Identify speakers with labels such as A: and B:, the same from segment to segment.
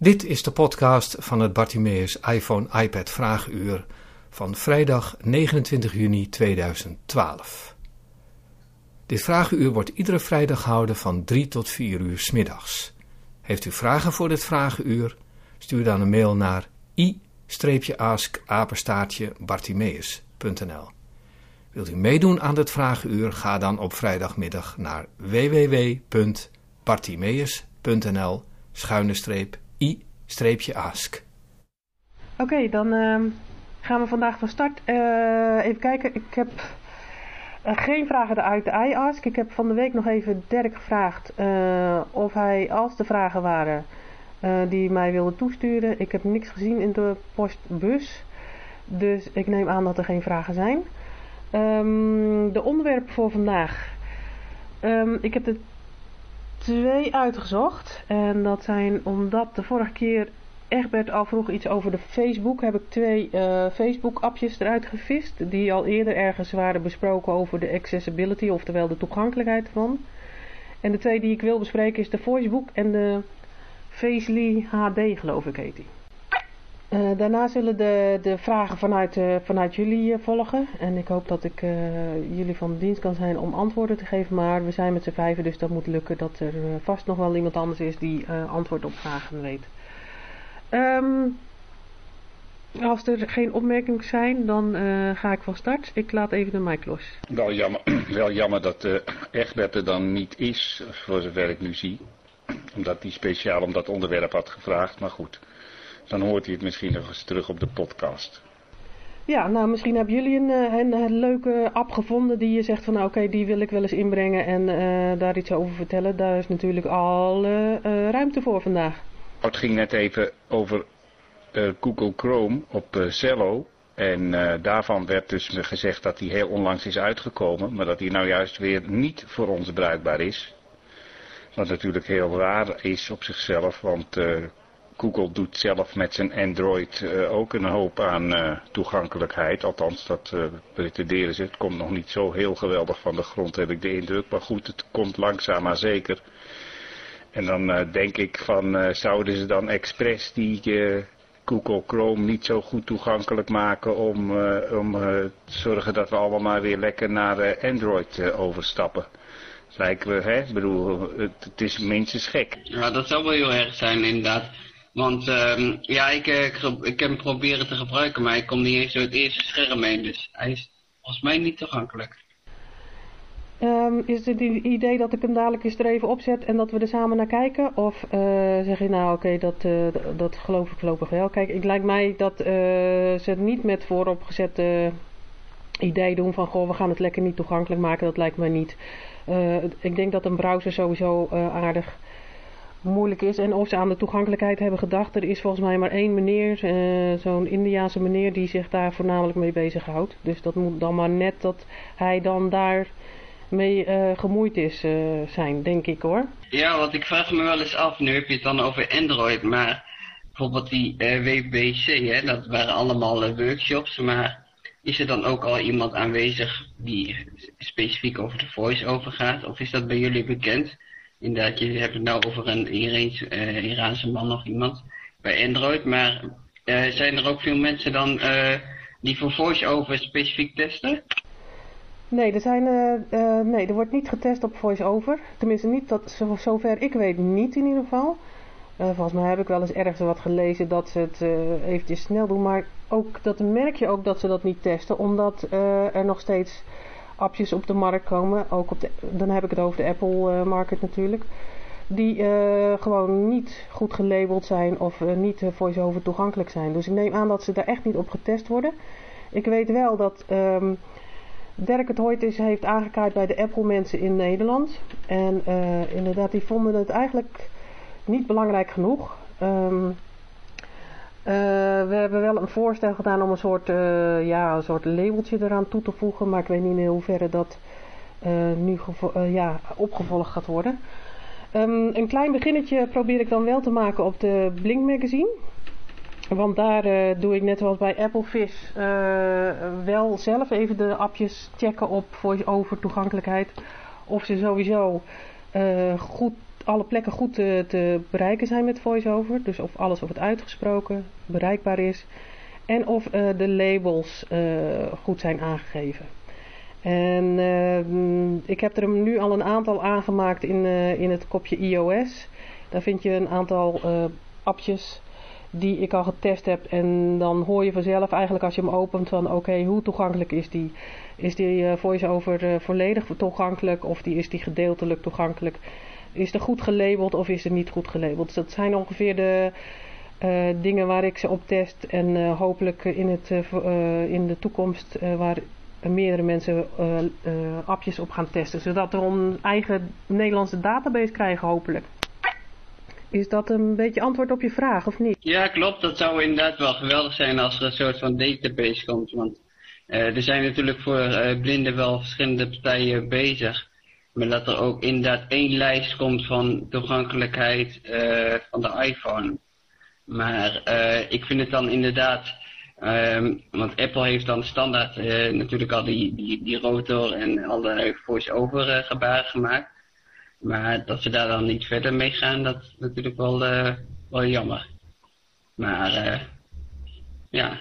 A: Dit is de podcast van het Bartimeus iPhone iPad Vraaguur van vrijdag 29 juni 2012. Dit vragenuur wordt iedere vrijdag gehouden van 3 tot 4 uur s middags. Heeft u vragen voor dit vragenuur? Stuur dan een mail naar i-ask-bartimeus.nl Wilt u meedoen aan dit vragenuur? Ga dan op vrijdagmiddag naar www.bartimeus.nl schuine streep i-ask.
B: Oké, dan uh, gaan we vandaag van start. Uh, even kijken, ik heb uh, geen vragen uit de iAsk. Ik heb van de week nog even Dirk gevraagd eh, of hij, als de vragen waren, die mij wilde toesturen. Ik heb niks gezien in de postbus. Dus ik neem aan dat er geen vragen zijn. Um, de onderwerpen voor vandaag. Um, ik heb de twee uitgezocht. En dat zijn omdat de vorige keer Egbert al vroeg iets over de Facebook. Heb ik twee uh, Facebook appjes eruit gevist. Die al eerder ergens waren besproken over de accessibility. Oftewel de toegankelijkheid van. En de twee die ik wil bespreken is de Voicebook en de Facely HD geloof ik heet. Uh, daarna zullen de, de vragen vanuit, uh, vanuit jullie uh, volgen. En ik hoop dat ik jullie van dienst kan zijn om antwoorden te geven. Maar we zijn met z'n vijven, dus dat moet lukken dat er vast nog wel iemand anders is die antwoord op vragen weet. Um, als er geen opmerkingen zijn, dan ga ik van start. Ik laat even de mic los.
C: Wel jammer, wel jammer dat uh, Egbert er dan niet is, voor zover ik nu zie. Omdat hij speciaal om dat onderwerp had gevraagd, maar goed dan hoort hij het misschien nog eens terug op de podcast.
B: Ja, nou misschien hebben jullie een, een, een leuke app gevonden die je zegt van nou oké, die wil ik wel eens inbrengen en uh, daar iets over vertellen. Daar is natuurlijk al uh, uh, ruimte voor vandaag.
C: Het ging net even over Google Chrome op Cello. En daarvan werd dus gezegd dat die heel onlangs is uitgekomen, maar dat die nou juist weer niet voor ons bruikbaar is. Wat natuurlijk heel raar is op zichzelf, want Google doet zelf met zijn Android uh, ook een hoop aan uh, toegankelijkheid. Althans, dat uh, pretenderen ze. Het komt nog niet zo heel geweldig van de grond, heb ik de indruk. Maar goed, het komt langzaam maar zeker. En dan denk ik van, zouden ze dan expres die Google Chrome niet zo goed toegankelijk maken om, om te zorgen dat we allemaal maar weer lekker naar Android overstappen? Lijken we, hè? Ik bedoel, het, het is minstens gek.
D: Ja, dat zou wel heel erg zijn inderdaad. Want uh, ja, ik, ik, ik heb hem proberen te gebruiken, maar ik kom niet eens door het eerste scherm heen. Dus hij is volgens mij niet toegankelijk.
B: Um, is het het idee dat ik hem dadelijk eens er even opzet en dat we er samen naar kijken? Of uh, zeg je nou oké, dat, uh, dat geloof ik voorlopig wel. Kijk, het lijkt mij dat ze het niet met vooropgezette idee doen van goh, we gaan het lekker niet toegankelijk maken. Dat lijkt mij niet. ik denk dat een browser sowieso aardig moeilijk is. En of ze aan de toegankelijkheid hebben gedacht. Er is volgens mij maar één meneer, uh, zo'n Indiaanse meneer, die zich daar voornamelijk mee bezighoudt. Dus dat moet dan maar net dat hij dan daar mee uh, gemoeid is uh, zijn, denk ik hoor.
D: Ja, want ik vraag me wel eens af, nu heb je het dan over Android, maar bijvoorbeeld die WBC, hè, dat waren allemaal workshops, maar is er dan ook al iemand aanwezig die specifiek over de voice-over gaat? Of is dat bij jullie bekend? Inderdaad, je hebt het nou over een Iraanse, uh, Iraanse man of iemand bij Android. Maar uh, zijn er ook veel mensen dan uh, die voor voice-over specifiek testen?
B: Nee, er, zijn, nee, er wordt niet getest op voice-over. Tenminste, niet dat, zover ik weet, niet in ieder geval. volgens mij heb ik wel eens ergens wat gelezen dat ze het eventjes snel doen. Maar ook, dat merk je ook dat ze dat niet testen. Omdat er nog steeds appjes op de markt komen. Ook op de, dan heb ik het over de Apple uh, market natuurlijk. Die uh, gewoon niet goed gelabeld zijn of uh, niet voice-over toegankelijk zijn. Dus ik neem aan dat ze daar echt niet op getest worden. Ik weet wel dat um, Dirk het ooit is, heeft aangekaart bij de Apple mensen in Nederland. En inderdaad, die vonden het eigenlijk niet belangrijk genoeg. Um, uh, we hebben wel een voorstel gedaan om een soort, uh, ja, een soort labeltje eraan toe te voegen. Maar ik weet niet in hoeverre dat uh, nu ja, opgevolgd gaat worden. Um, een klein beginnetje probeer ik dan wel te maken op de Blink magazine. Want daar doe ik net zoals bij Applefish wel zelf even de appjes checken op voice-over toegankelijkheid. Of ze sowieso goed alle plekken goed te, te bereiken zijn met VoiceOver. Dus of alles wordt uitgesproken, bereikbaar is. En of de labels goed zijn aangegeven. En ik heb er nu al een aantal aangemaakt in, in het kopje iOS. Daar vind je een aantal appjes die ik al getest heb. En dan hoor je vanzelf eigenlijk als je hem opent van oké, hoe toegankelijk is die? Is die voice-over volledig toegankelijk of die, is die gedeeltelijk toegankelijk? Is er goed gelabeld of is er niet goed gelabeld? Dus dat zijn ongeveer de uh, dingen waar ik ze op test. En hopelijk in, het, in de toekomst waar meerdere mensen appjes op gaan testen. Zodat we een eigen Nederlandse database krijgen hopelijk. Is dat een beetje antwoord op je vraag, of niet?
D: Ja, klopt. Dat zou inderdaad wel geweldig zijn als er een soort van database komt. Want er zijn natuurlijk voor blinden wel verschillende partijen bezig. Maar dat er ook inderdaad één lijst komt van toegankelijkheid uh, van de iPhone. Maar ik vind het dan inderdaad... Um, want Apple heeft dan standaard natuurlijk al die, die, die rotor en alle voice-over gebaren gemaakt. Maar dat ze daar dan niet verder mee gaan, dat is natuurlijk wel, wel jammer. Maar ja.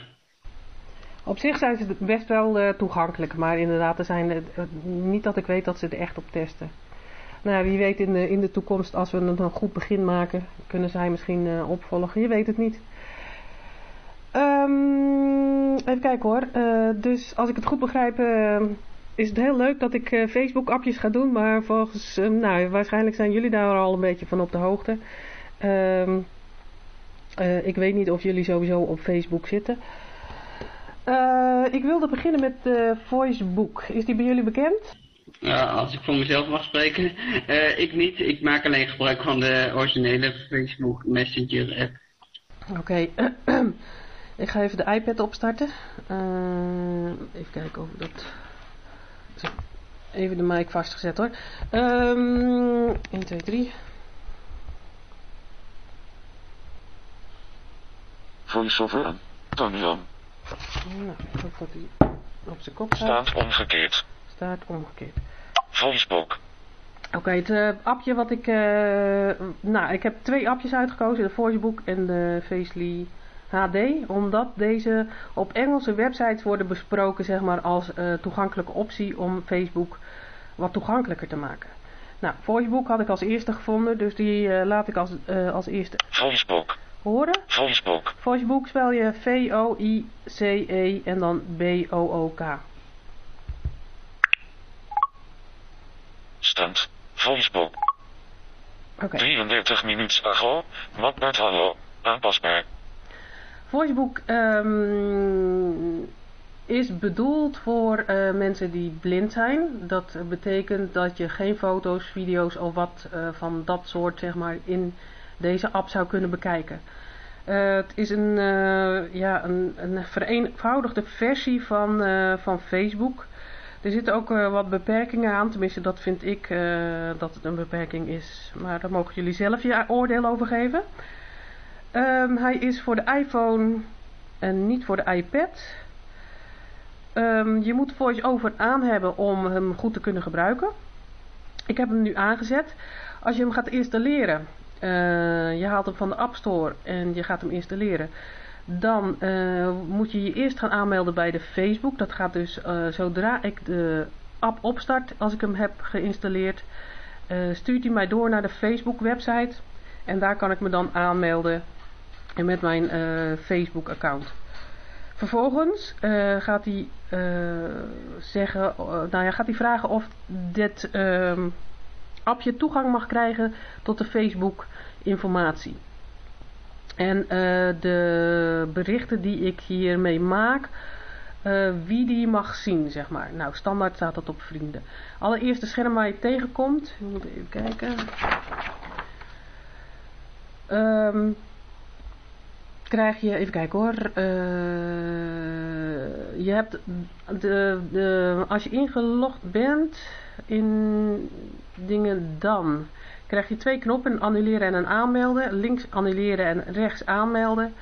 B: Op zich zijn ze best wel uh, toegankelijk, maar inderdaad, er zijn niet dat ik weet dat ze er echt op testen. Nou, wie weet in de, in de toekomst, als we een, goed begin maken, kunnen zij misschien opvolgen. Je weet het niet. Um, even kijken hoor. dus als ik het goed begrijp, is het heel leuk dat ik uh, Facebook appjes ga doen. Maar volgens, nou waarschijnlijk zijn jullie daar al een beetje van op de hoogte. Uh, ik weet niet of jullie sowieso op Facebook zitten. Ik wilde beginnen met de Voicebook. Is die bij jullie bekend?
D: Ja, als ik voor mezelf mag spreken. ik niet. Ik maak alleen gebruik van de originele Facebook Messenger app.
B: Oké. Okay. ik ga even de iPad opstarten. even kijken of dat zo, even de mic vastgezet hoor. Um, 1, 2, 3.
E: Voice-over aan.
B: Nou, ik hoop dat hij op zijn kop
E: staat. Staat omgekeerd.
B: Staat omgekeerd.
E: Voicebook.
B: Oké, okay, het uh, appje wat ik... Uh, nou, ik heb twee appjes uitgekozen. De Voicebook en de Facely HD, omdat deze op Engelse websites worden besproken zeg maar, als uh, toegankelijke optie om Facebook wat toegankelijker te maken. Nou, Facebook had ik als eerste gevonden, dus die laat ik als, als eerste
E: Facebook.
B: Horen.
E: Facebook.
B: Facebook spel je V-O-I-C-E en dan B-O-O-K.
E: Stand. Facebook.
B: Oké. Okay.
E: 33 minuten ago. Wat met hallo. Aanpasbaar.
B: Voicebook um, is bedoeld voor uh, mensen die blind zijn. Dat betekent dat je geen foto's, video's of wat uh, van dat soort zeg maar, in deze app zou kunnen bekijken. Uh, het is een, ja, een, een vereenvoudigde versie van, van Facebook. Er zitten ook wat beperkingen aan, tenminste dat vind ik dat het een beperking is. Maar daar mogen jullie zelf je oordeel over geven. Um, hij is voor de iPhone en niet voor de iPad. Um, je moet VoiceOver aan hebben om hem goed te kunnen gebruiken. Ik heb hem nu aangezet. Als je hem gaat installeren, uh, je haalt hem van de App Store en je gaat hem installeren. Dan uh, moet je je eerst gaan aanmelden bij de Facebook. Dat gaat dus uh, zodra ik de app opstart, als ik hem heb geïnstalleerd, stuurt hij mij door naar de Facebook website. En daar kan ik me dan aanmelden en met mijn Facebook account. Vervolgens gaat hij zeggen, nou ja, gaat hij vragen of dit ehm, appje toegang mag krijgen tot de Facebook informatie. En de berichten die ik hiermee maak, wie die mag zien, zeg maar. Nou, standaard staat dat op vrienden. Allereerst de scherm waar je tegenkomt. We moeten even kijken. Um, krijg je, even kijken hoor, uh, je hebt de, de, als je ingelogd bent in dingen dan, krijg je twee knoppen, annuleren en een aanmelden, links annuleren en rechts aanmelden.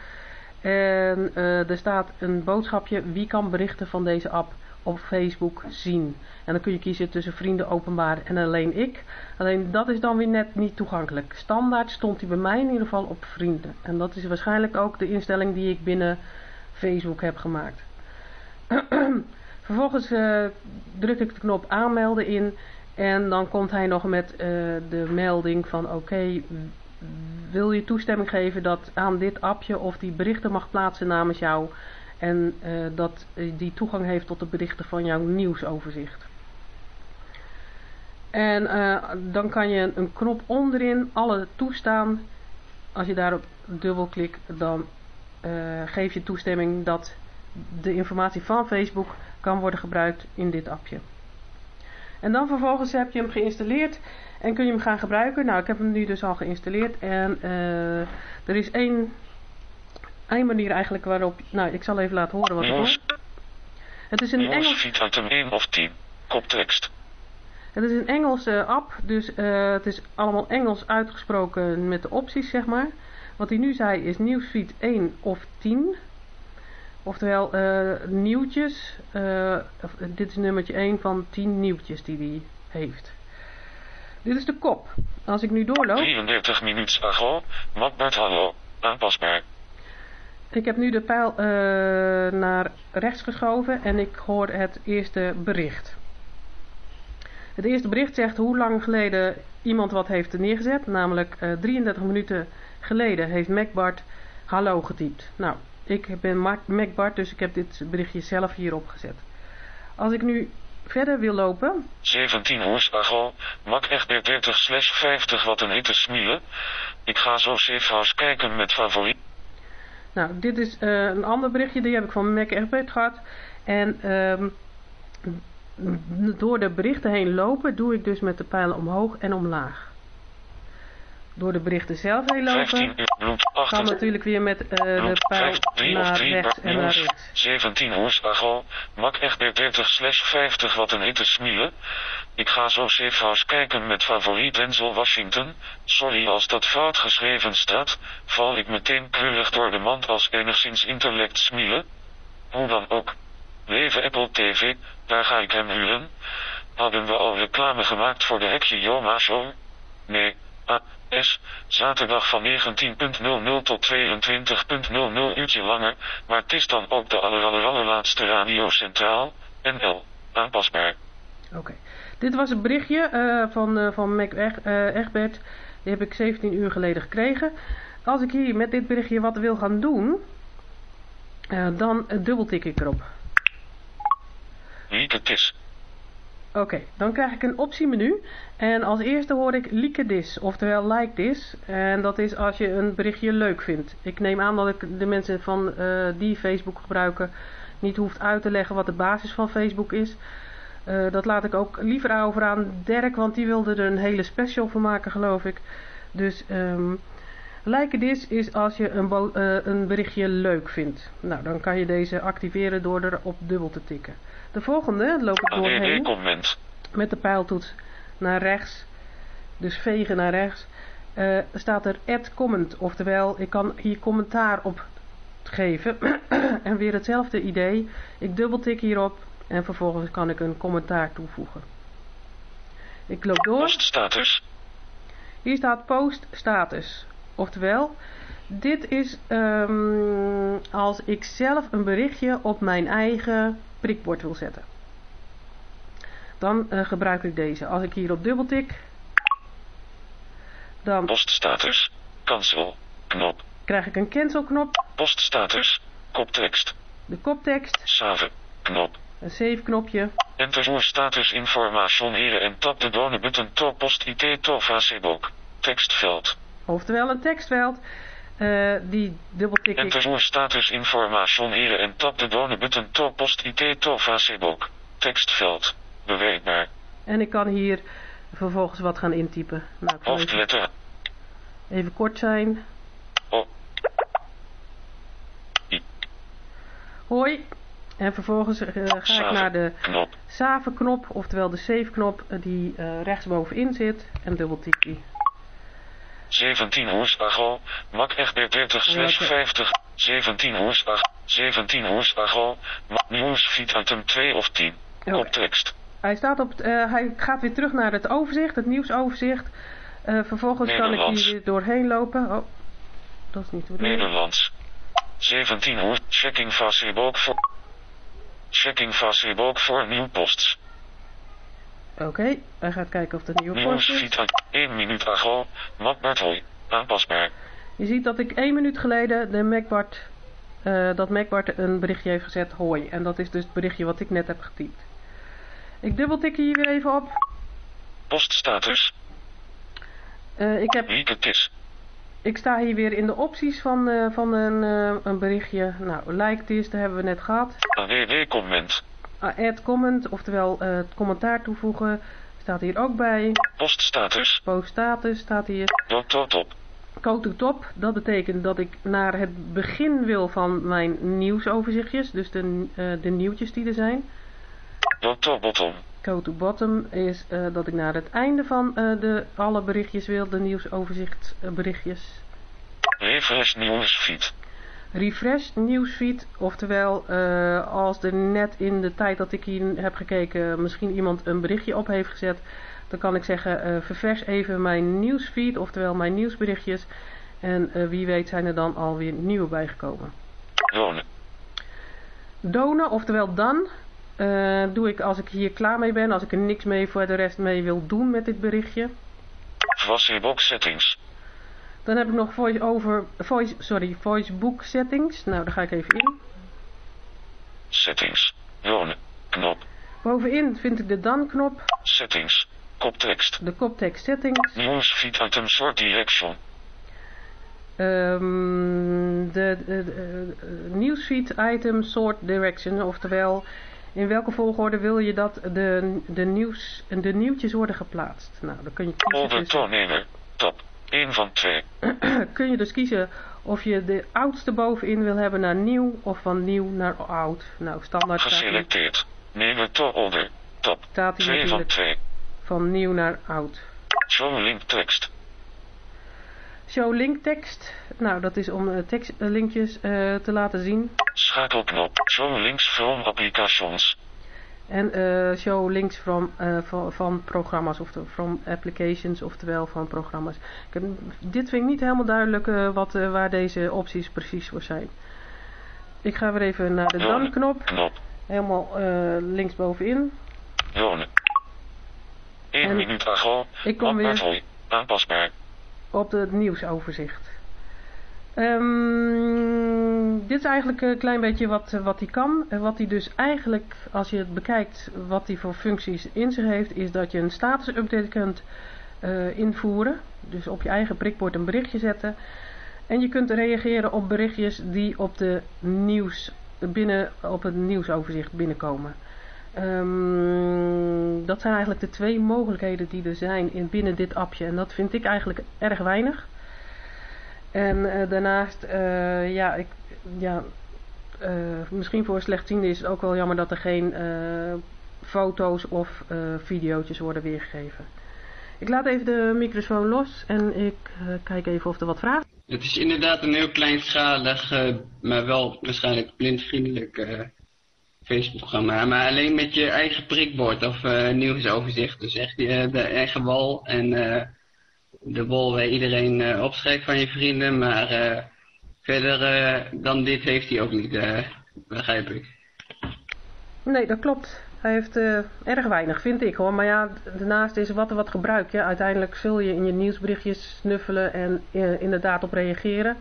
B: En uh, er staat een boodschapje, wie kan berichten van deze app op Facebook zien. En dan kun je kiezen tussen vrienden openbaar en alleen ik. Alleen dat is dan weer net niet toegankelijk. Standaard stond hij bij mij in ieder geval op vrienden. En dat is waarschijnlijk ook de instelling die ik binnen Facebook heb gemaakt. Vervolgens uh, druk ik de knop aanmelden in. En dan komt hij nog met uh, de melding van oké, wil je toestemming geven dat aan dit appje of die berichten mag plaatsen namens jou. En uh, dat die toegang heeft tot de berichten van jouw nieuwsoverzicht. En dan kan je een knop onderin alle toestaan. Als je daarop dubbelklikt, dan geef je toestemming dat de informatie van Facebook kan worden gebruikt in dit appje. En dan vervolgens heb je hem geïnstalleerd en kun je hem gaan gebruiken. Nou, ik heb hem nu dus al geïnstalleerd en uh, er is één, één manier eigenlijk waarop... Nou, ik zal even laten horen wat het is. Het is een Engels...
E: item 1 of 10. Koptekst.
B: Het is een Engelse app, dus uh, het is allemaal Engels uitgesproken met de opties, zeg maar. Wat hij nu zei is Newsfeed 1 of 10. Oftewel uh, nieuwtjes. Uh, dit is nummertje 1 van 10 nieuwtjes die hij heeft. Dit is de kop. Als ik nu doorloop...
E: 33 minuten ago. Macbeth hallo. Aanpasbaar.
B: Ik heb nu de pijl uh, naar rechts geschoven en ik hoor het eerste bericht. Het eerste bericht zegt hoe lang geleden iemand wat heeft neergezet. Namelijk 33 minuten geleden heeft MacBart hallo getypt. Nou, ik ben MacBart, dus ik heb dit berichtje zelf hierop gezet. Als ik nu verder wil lopen...
E: 17 hoes ago, Mac echt 30 slash 50 wat een hitte smielen. Ik ga zo Safehouse kijken met favoriet.
B: Nou, dit is uh, een ander berichtje, die heb ik van Mac Egbert gehad. En um, door de berichten heen lopen doe ik dus met de pijlen omhoog en omlaag door de berichten zelf heen lopen, kan natuurlijk weer met uh, de pijl naar rechts en naar rechts.
E: 17 hoes ago, mak echt 30 slash 50 wat een hitte smielen. Ik ga zo Safehouse kijken met favoriet Denzel Washington. Sorry als dat fout geschreven staat, val ik meteen kleurig door de mand als enigszins intellect smielen. Hoe dan ook. Leven Apple TV, daar ga ik hem huren. Hadden we al reclame gemaakt voor de Hekje Joma Show? Nee, ah, S. Zaterdag van 19.00 tot 22.00 uurtje langer, maar het is dan ook de allerlaatste radio centraal, NL, aanpasbaar.
B: Oké, okay. dit was een berichtje uh, van, uh, van Mac uh, Egbert, die heb ik 17 uur geleden gekregen. Als ik hier met dit berichtje wat wil gaan doen, dan dubbeltik ik erop.
E: Niet het is.
B: Oké, dan krijg ik een optiemenu. En als eerste hoor ik like this, oftewel like this. En dat is als je een berichtje leuk vindt. Ik neem aan dat ik de mensen van uh, die Facebook gebruiken niet hoeft uit te leggen wat de basis van Facebook is. Uh, dat laat ik ook liever over aan Dirk, want die wilde er een hele special van maken geloof ik. Dus um, like this is als je een, uh, een berichtje leuk vindt. Nou, dan kan je deze activeren door erop dubbel te tikken. De volgende loop ik doorheen met de pijltoets naar rechts. Dus vegen naar rechts. Uh, staat er add comment. Oftewel, ik kan hier commentaar op geven. en weer hetzelfde idee. Ik dubbeltik hierop. En vervolgens kan ik een commentaar toevoegen. Ik loop door.
E: Post status.
B: Hier staat post status. Oftewel, dit is um, als ik zelf een berichtje op mijn eigen prikbord wil zetten. Dan uh, gebruik ik deze. Als ik hier op dubbeltik, dan...
E: Poststatus, cancel, knop.
B: Krijg ik een cancel knop.
E: Poststatus, koptekst.
B: De koptekst.
E: Save, knop.
B: Een save knopje.
E: Enter voor status information en tap de donor button to post IT to Facebook. Tekstveld.
B: Oftewel een tekstveld. Uh, die dubbeltik ik.
E: Enter voor status information hier en tap de donor button to post IT to Facebook. Tekstveld. Beweegbaar.
B: En ik kan hier vervolgens wat gaan intypen. Nou,
E: Hoofdletter. Even,
B: kort zijn.
E: O.
B: I. Hoi. En vervolgens uh, ga save ik naar de save knop, oftewel de save knop die uh, rechtsbovenin zit en dubbeltik die.
E: 17 hoes ago, mak echt 30 slash 50. 17 hoors, 17 hoors, ago, nieuwsfeed item 2 of 10. Koptekst.
B: Hij, staat op, uh, hij gaat weer terug naar het overzicht, het nieuwsoverzicht. Uh, vervolgens kan ik hier doorheen lopen. Oh, dat is niet hoe
E: Nederlands. 17 hoor. Checking Facebook voor. Checking Facebook voor nieuwposts.
B: Oké, okay, hij gaat kijken of er nieuwe post is.
E: Nieuwsfeed 1 minuut ago. Macbart. Aanpasbaar.
B: Je ziet dat ik 1 minuut geleden de Macbart, uh, dat Macbart een berichtje heeft gezet hoi. En dat is dus het berichtje wat ik net heb getypt. Ik dubbeltik hier weer even op.
E: Poststatus.
B: Uh, ik heb...
E: Leak
B: ik sta hier weer in de opties van, uh, van een, een berichtje. Nou, like this, daar hebben we net gehad.
E: AWW comment.
B: Add comment, oftewel uh, het commentaar toevoegen, staat hier ook bij.
E: Poststatus.
B: Poststatus staat hier.
E: Go to top.
B: Go to top, dat betekent dat ik naar het begin wil van mijn nieuwsoverzichtjes. Dus de, de nieuwtjes die er zijn.
E: Go to bottom.
B: Go to bottom is uh, dat ik naar het einde van de, alle berichtjes wil, de nieuwsoverzicht uh, berichtjes.
E: Refresh nieuwsfeed.
B: Refresh nieuwsfeed, oftewel als er net in de tijd dat ik hier heb gekeken misschien iemand een berichtje op heeft gezet, dan kan ik zeggen ververs even mijn nieuwsfeed, oftewel mijn nieuwsberichtjes. En wie weet zijn er dan alweer nieuwe bijgekomen.
E: Donen.
B: Donen, oftewel dan, uh, doe ik als ik hier klaar mee ben, als ik er niks mee voor de rest mee wil doen met dit berichtje.
E: Voicebox settings.
B: Dan heb ik nog voice over, voice, sorry, voicebook settings. Nou, daar ga ik even in.
E: Settings. Wonen. Knop.
B: Bovenin vind ik de dan knop.
E: Settings. Koptekst.
B: De koptekst settings.
E: Newsfeed item sort direction.
B: Um, de, de, de, de newsfeed item sort direction, oftewel in welke volgorde wil je dat de, de, nieuws, de nieuwtjes worden geplaatst? Nou, dan kun je kiezen.
E: Folder toonnemer. Top. 1 van 2.
B: kun je dus kiezen of je de oudste bovenin wil hebben naar nieuw of van nieuw naar oud. Nou, standaard
E: Geselecteerd. Nemen to older. Top. 2 van 2.
B: Van nieuw naar oud.
E: Show link tekst.
B: Show link tekst. Nou, dat is om uh, tekstlinkjes uh, uh, te laten zien.
E: Schakelknop. Show links from applications.
B: En uh, show links from, van, van programma's, of from applications, oftewel van programma's. Ik, dit vind ik niet helemaal duidelijk wat, waar deze opties precies voor zijn. Ik ga weer even naar de dan-knop.
E: Knop.
B: Helemaal linksbovenin.
E: Wonen. 1 minuut.
B: Ik kom weer.
E: Aanpasbaar
B: op het nieuwsoverzicht. Um, dit is eigenlijk een klein beetje wat, wat hij kan. En wat hij dus eigenlijk, als je het bekijkt, wat hij voor functies in zich heeft, is dat je een status update kunt uh, invoeren. Dus op je eigen prikbord een berichtje zetten. En je kunt reageren op berichtjes die op, de nieuws, binnen, op het nieuwsoverzicht binnenkomen. Um, dat zijn eigenlijk de twee mogelijkheden die er zijn in, binnen dit appje. En dat vind ik eigenlijk erg weinig. En uh, daarnaast, uh, ja, ik, ja uh, misschien voor slechtzienden is het ook wel jammer dat er geen foto's of video's worden weergegeven. Ik laat even de microfoon los en ik kijk even of er wat vraagt.
D: Het is inderdaad een heel kleinschalig, maar wel waarschijnlijk blindvriendelijk Facebook-programma, maar alleen met je eigen prikbord of uh, nieuwsoverzicht. Dus echt uh, de eigen wal en uh, de wal waar iedereen opschrijft van je vrienden. Maar verder dan dit heeft hij ook niet, begrijp ik.
B: Nee, dat klopt. Hij heeft erg weinig, vind ik hoor. Maar ja, daarnaast is wat er wat gebruik. Ja. Uiteindelijk zul je in je nieuwsberichtjes snuffelen en inderdaad op reageren.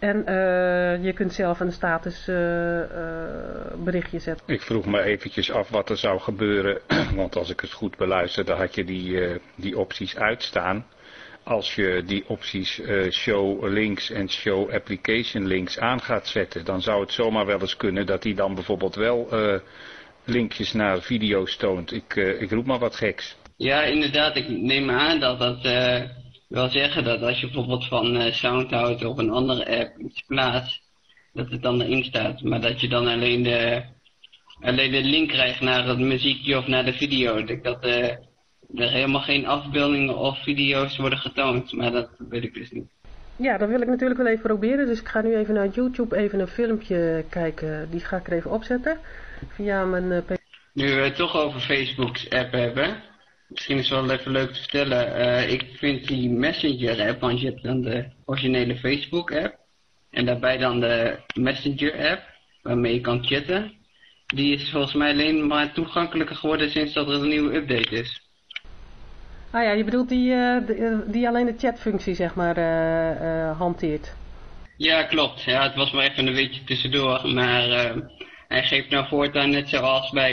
B: En uh, je kunt zelf een status uh, uh, berichtje zetten.
C: Ik vroeg me eventjes af wat er zou gebeuren. Want als ik het goed beluisterde had je die, die opties uitstaan. Als je die opties show links en show application links aan gaat zetten. Dan zou het zomaar wel eens kunnen dat hij dan bijvoorbeeld wel linkjes naar video's toont. Ik, ik roep maar wat geks.
D: Ja inderdaad, ik neem aan dat dat wil zeggen dat als je bijvoorbeeld van uh, Soundhout op een andere app iets plaatst, dat het dan erin staat. Maar dat je dan alleen de, alleen de link krijgt naar het muziekje of naar de video. Dat, dat uh, er helemaal geen afbeeldingen of video's worden getoond. Maar dat weet ik dus niet.
B: ja, dat wil ik natuurlijk wel even proberen. Dus ik ga nu even naar YouTube even een filmpje kijken. Die ga ik er even opzetten. Via mijn... Uh,
D: nu we het toch over Facebook's app hebben. Misschien is het wel even leuk te vertellen. Uh, ik vind die Messenger app, want je hebt dan de originele Facebook app. En daarbij dan de Messenger app, waarmee je kan chatten. Die is volgens mij alleen maar toegankelijker geworden sinds dat er een nieuwe update is.
B: Ah ja, je bedoelt die, uh, die alleen de chatfunctie zeg maar uh, hanteert.
D: Ja, klopt. Ja, het was maar even een beetje tussendoor. Maar hij geeft nou voortaan net zoals bij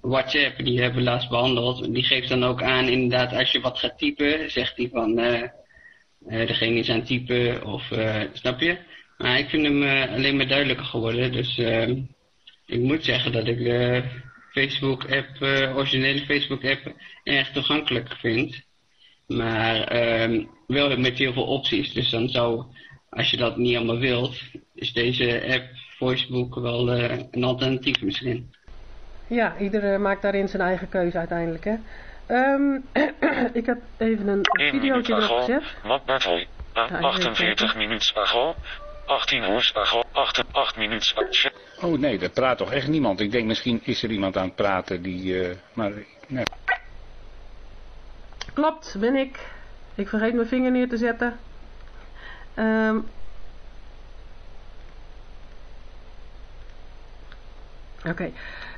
D: WhatsApp, die hebben we laatst behandeld. Die geeft dan ook aan inderdaad als je wat gaat typen, zegt hij van degene is aan het typen of snap je? Maar ik vind hem alleen maar duidelijker geworden. Dus ik moet zeggen dat ik de Facebook-app, uh, originele Facebook-app, erg toegankelijk vind. Maar uh, wel met heel veel opties. Dus dan zou, als je dat niet allemaal wilt, is deze app Facebook wel een alternatief misschien.
B: Ja, ieder maakt daarin zijn eigen keuze uiteindelijk. Hè? Um, ik heb even een videootje erop gezet.
E: Wat 48 minuten 18 hoes, 8, 8 minuten.
C: Oh nee, dat praat toch echt niemand. Ik denk misschien is er iemand aan het praten die... Uh, maar, nee.
B: Klopt, ben ik. Ik vergeet mijn vinger neer te zetten. Um. Oké,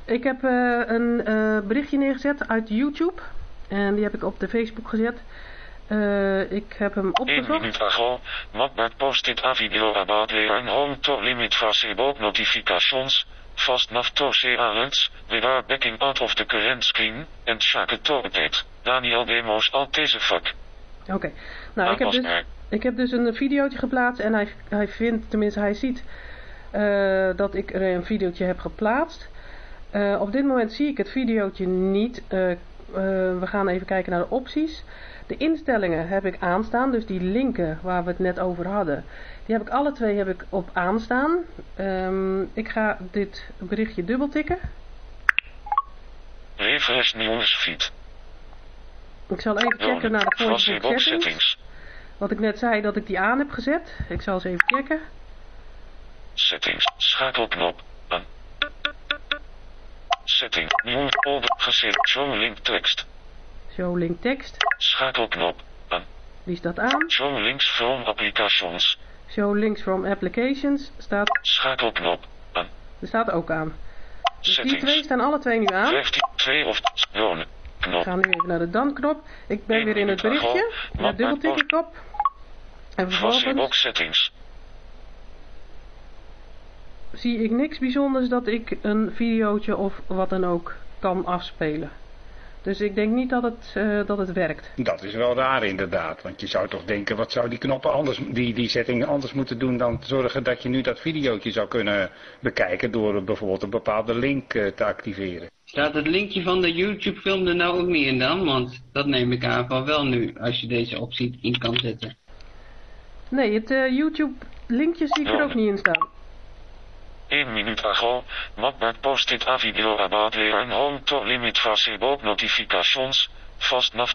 B: ik heb uh, een uh, berichtje neergezet uit YouTube. En die heb ik op de Facebook gezet. Uh, ik heb hem opgezocht. 1 minuut
E: ago, Macbeth posted a video about learn home to limit Facebook notifications, fast nav to see alerts, without backing out of the current screen, and check to update. Daniel demos al deze fuck.
B: Oké, okay. nou ik heb, dus, ik heb dus een videootje geplaatst en hij, hij vindt, tenminste hij ziet, uh, dat ik er een videootje heb geplaatst. Uh, op dit moment zie ik het videootje niet. we gaan even kijken naar de opties. De instellingen heb ik aanstaan, dus die linken waar we het net over hadden, die heb ik alle twee heb ik op aanstaan. Um, ik ga dit berichtje dubbeltikken.
E: Refresh nieuwsfeed.
B: Ik zal even checken naar de Facebook settings. Wat ik net zei dat ik die aan heb gezet. Ik zal eens even checken.
E: Settings, schakelknop. Setting, nieuw, gezet, show link tekst.
B: Show link tekst.
E: Schakelknop. Aan.
B: Die staat aan.
E: Show links from applications.
B: Show links from applications staat.
E: Schakelknop. Aan.
B: Die staat ook aan. Dus die twee staan alle twee nu aan.
E: 15, 2 of wonen. Knop.
B: Ik ga nu even naar de dan knop. Ik ben weer in het berichtje. Dubbeltik ik op. En vervolgens
E: settings.
B: Zie ik niks bijzonders dat ik een videootje of wat dan ook kan afspelen. Dus ik denk niet dat het, uh, dat het werkt.
C: Dat is wel raar inderdaad. Want je zou toch denken, wat zou die knoppen anders, die, die settingen anders moeten doen dan zorgen dat je nu dat videootje zou kunnen bekijken door bijvoorbeeld een bepaalde link uh, te activeren.
D: Staat het linkje van de YouTube film er nou ook niet in dan? Want dat neem ik aan van wel nu, als je deze optie in kan zetten.
B: Nee, het uh, YouTube linkje zie ik er ook niet in staan.
E: 1 minuut ago, Macbeth posted a video about learn home to limit Facebook notifications,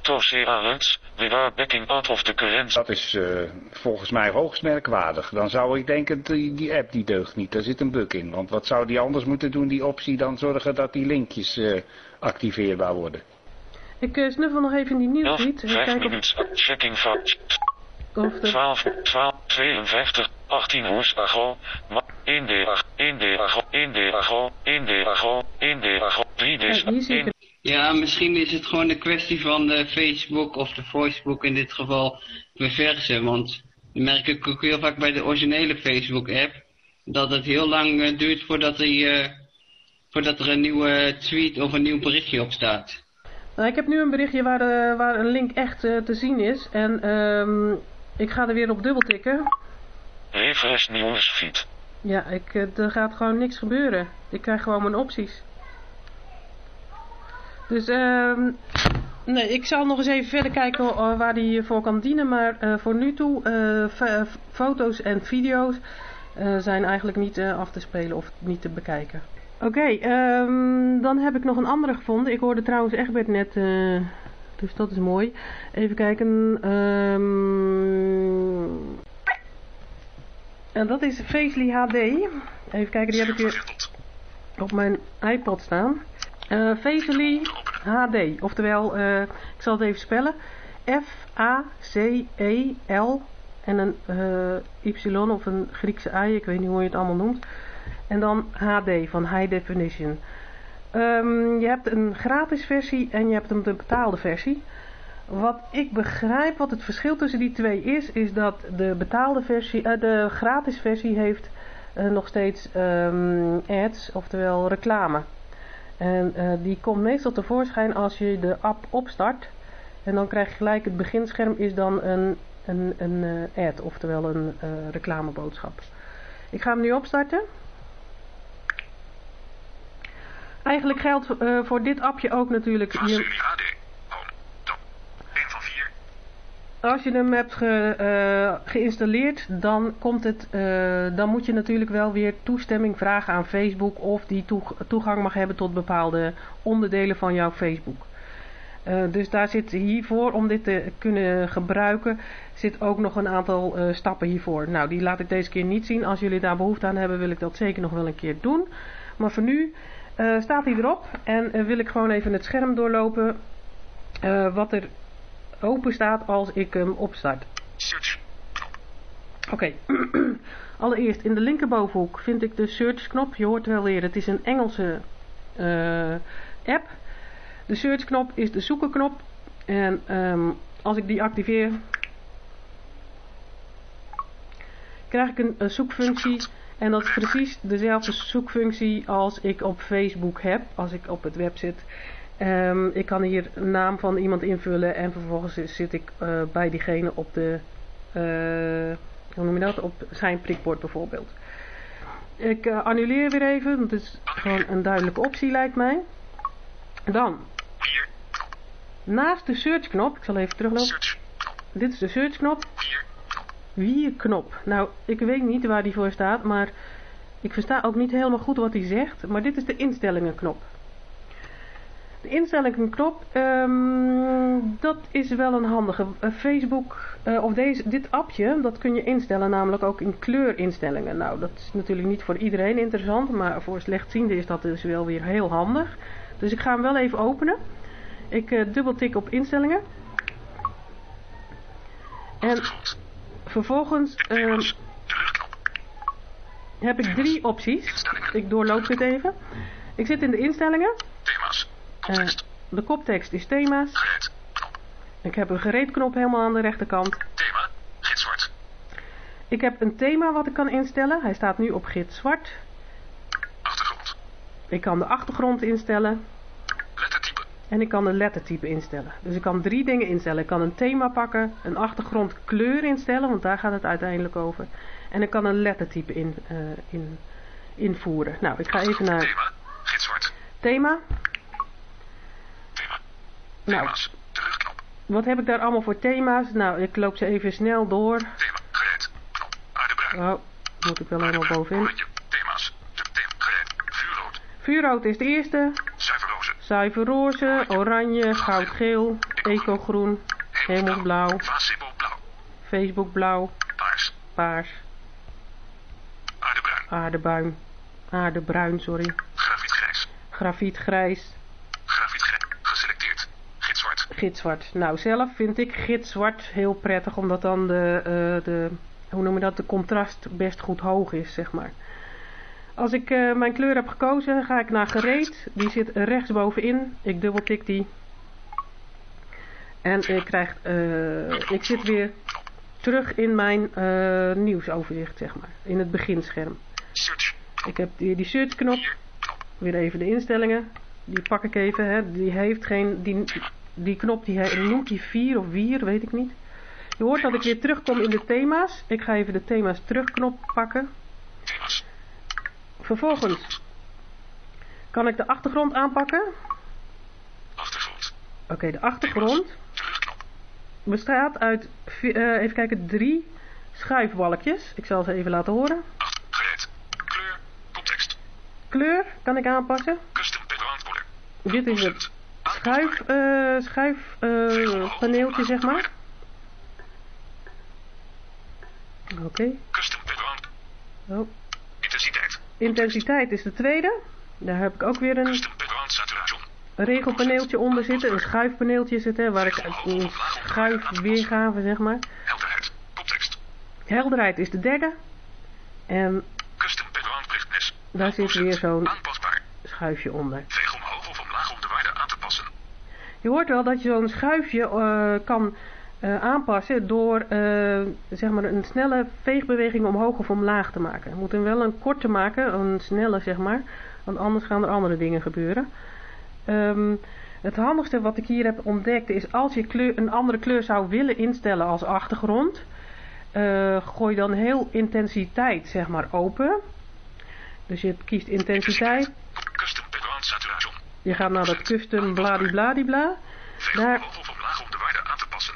E: to see alerts, without backing out of the current.
C: Dat is uh, volgens mij hoogst merkwaardig. Dan zou ik denken, die, die app die deugt niet, daar zit een bug in. Want wat zou die anders moeten doen, die optie, dan zorgen dat die linkjes uh, activeerbaar worden?
B: Ik uh, snuffel nog even in die nieuwsfeed.
E: 5 minuten, checking fact. 12, 12, 52, 18 hoes ago, 1 d 1 d 1 d 1 d 1 d 3 d
D: Ja, misschien is het gewoon een kwestie van de Facebook of de Facebook in dit geval verversen. Want dan merk ik ook heel vaak bij de originele Facebook app dat het heel lang uh, duurt voordat, die, uh, voordat er een nieuwe tweet of een nieuw berichtje op staat.
B: Nou, ik heb nu een berichtje waar, uh, waar een link echt te zien is. En um, ik ga er weer op dubbel tikken.
E: Refresh nieuwsfeed.
B: Ja, ik, eh, er gaat gewoon niks gebeuren. Ik krijg gewoon mijn opties. Dus um, nee, ik zal nog eens even verder kijken uh, waar die voor kan dienen. Maar uh, voor nu toe, uh, foto's en video's zijn eigenlijk niet af te spelen of niet te bekijken. Oké, um, dan heb ik nog een andere gevonden. Ik hoorde trouwens Egbert net Dus dat is mooi. Even kijken. ehm, en dat is Facely HD. Even kijken, die heb ik hier op mijn iPod staan. Eh Facely HD. Oftewel, eh, ik zal het even spellen. F-A-C-E-L en een eh, Y of een Griekse I. Ik weet niet hoe je het allemaal noemt. En dan HD van High Definition. Ehm, je hebt een gratis versie en je hebt een betaalde versie. Wat ik begrijp, wat het verschil tussen die twee is, is dat de betaalde versie, eh, de gratis versie heeft eh, nog steeds ehm, ads, oftewel reclame. En eh, die komt meestal tevoorschijn als je de app opstart. En dan krijg je gelijk het beginscherm is dan een, een, een ad, oftewel een reclameboodschap. Ik ga hem nu opstarten. Eigenlijk geldt voor dit appje ook natuurlijk... je-
F: Facili HD. Home. Top. 1 van 4.
B: Als je hem hebt ge- eh, geïnstalleerd, dan, komt het, eh, dan moet je natuurlijk wel weer toestemming vragen aan Facebook of die toeg- toegang mag hebben tot bepaalde onderdelen van jouw Facebook. Eh, dus daar zit hiervoor, om dit te kunnen gebruiken, zit ook nog een aantal stappen hiervoor. Nou, die laat ik deze keer niet zien. Als jullie daar behoefte aan hebben, wil ik dat zeker nog wel een keer doen. Maar voor nu staat hij erop en wil ik gewoon even het scherm doorlopen wat er open staat als ik hem opstart.
F: Search.
B: Oké, allereerst in de linkerbovenhoek vind ik de search knop. Je hoort wel weer, het is een Engelse eh, app. De search knop is de zoeken knop. En ehm, als ik die activeer, krijg ik een, een zoekfunctie. En dat is precies dezelfde zoekfunctie als ik op Facebook heb, als ik op het web zit. Ehm, ik kan hier een naam van iemand invullen en vervolgens zit ik eh, bij diegene op de, eh, hoe noem je dat, op zijn prikbord bijvoorbeeld. Ik eh, annuleer weer even, want het is gewoon een duidelijke optie lijkt mij. Dan,
F: 4.
B: naast de search knop, ik zal even teruglopen,
F: Search.
B: Dit is de search knop,
F: 4. Knop.
B: Wie knop. Nou, ik weet niet waar die voor staat, maar ik versta ook niet helemaal goed wat hij zegt. Maar dit is de instellingen knop. De instellingen knop, ehm, dat is wel een handige. Eh, Facebook, eh, of deze, dit appje, dat kun je instellen namelijk ook in kleurinstellingen. Nou, dat is natuurlijk niet voor iedereen interessant, maar voor slechtzienden is dat dus wel weer heel handig. Dus ik ga hem wel even openen. Ik eh dubbeltik op instellingen. En vervolgens ehm, heb ik drie opties. Ik doorloop dit even. Ik zit in de instellingen.
F: Thema's.
B: Eh, de koptekst is thema's.
F: Gereed.
B: Ik heb een gereedknop helemaal aan de rechterkant.
F: Thema. Gitzwart.
B: Ik heb een thema wat ik kan instellen. Hij staat nu op gids zwart.
F: Achtergrond.
B: Ik kan de achtergrond instellen.
F: Lettertype.
B: En ik kan een lettertype instellen. Dus ik kan drie dingen instellen. Ik kan een thema pakken, een achtergrondkleur instellen, want daar gaat het uiteindelijk over. En ik kan een lettertype in, eh, in, invoeren. Nou, ik ga even naar
F: Thema. Gitzwart.
B: thema.
F: Thema.
B: Nou.
F: Terugknop.
B: wat heb ik daar allemaal voor thema's? Nou, ik loop ze even snel door.
F: Thema. Gereed. Knop. Aardebruin.
B: Oh, moet ik wel helemaal bovenin.
F: Oranje. Thema's. Thema. Gereed. Vuurrood.
B: Vuurrood is de eerste.
F: Zuiverroze.
B: Zuiverroze, oranje, goudgeel, ecogroen, hemelsblauw,
F: Placebo-blauw.
B: Facebookblauw,
F: Paars.
B: paars,
F: Aardebruin.
B: aardebuim, aardebruin, sorry,
F: Grafietgrijs.
B: grafietgrijs,
F: Grafietgrijs. Gitzwart.
B: Nou, zelf vind ik gitzwart heel prettig, omdat dan de, eh, de hoe noem je dat, de contrast best goed hoog is, zeg maar. Als ik eh, mijn kleur heb gekozen, ga ik naar gereed. Die zit rechtsbovenin. Ik dubbeltik die. En ik krijg, eh, ik zit weer terug in mijn nieuwsoverzicht, zeg maar. In het beginscherm. Ik heb die, die search.
F: Hier. Knop.
B: Weer even de instellingen. Die pak ik even. Hè. Die heeft geen, die, die knop die noemt die 4 of 4, weet ik niet. Je hoort dat ik weer terugkom in de thema's. Ik ga even de thema's terugknop pakken. Vervolgens kan ik de achtergrond aanpakken.
F: Achtergrond.
B: Oké, de achtergrond bestaat uit, eh, even kijken, drie schuifbalkjes. Ik zal ze even laten horen.
F: Gereed. Kleur. Context.
B: Kleur kan ik aanpassen.
F: Custom background border.
B: Dit is het
F: 0%. Aantal
B: schuif, eh schuifpaneeltje, zeg maar. Oké.
F: Custom background.
B: Oh.
F: Intensiteit.
B: Intensiteit is de tweede. Daar heb ik ook weer een
F: Custom
B: regelpaneeltje onder zitten. Een schuifpaneeltje zit er, waar ik een schuif weergave, zeg maar.
F: Helderheid. Koptekst.
B: Helderheid is de derde. En
F: Custom
B: daar zit weer zo'n schuifje onder.
F: Veeg omhoog of omlaag om de waarde aan te passen.
B: Je hoort wel dat je zo'n schuifje eh, kan eh, aanpassen door eh, zeg maar een snelle veegbeweging omhoog of omlaag te maken. Je moet hem wel een korte maken, een snelle zeg maar, want anders gaan er andere dingen gebeuren. Ehm, het handigste wat ik hier heb ontdekt is als je kleur, een andere kleur zou willen instellen als achtergrond, gooi dan heel intensiteit zeg maar open. Dus je kiest intensiteit,
F: Custom background.
B: Je gaat naar dat custom bladibladibla. Daar
F: omhoog omlaag om de waarde aan te passen.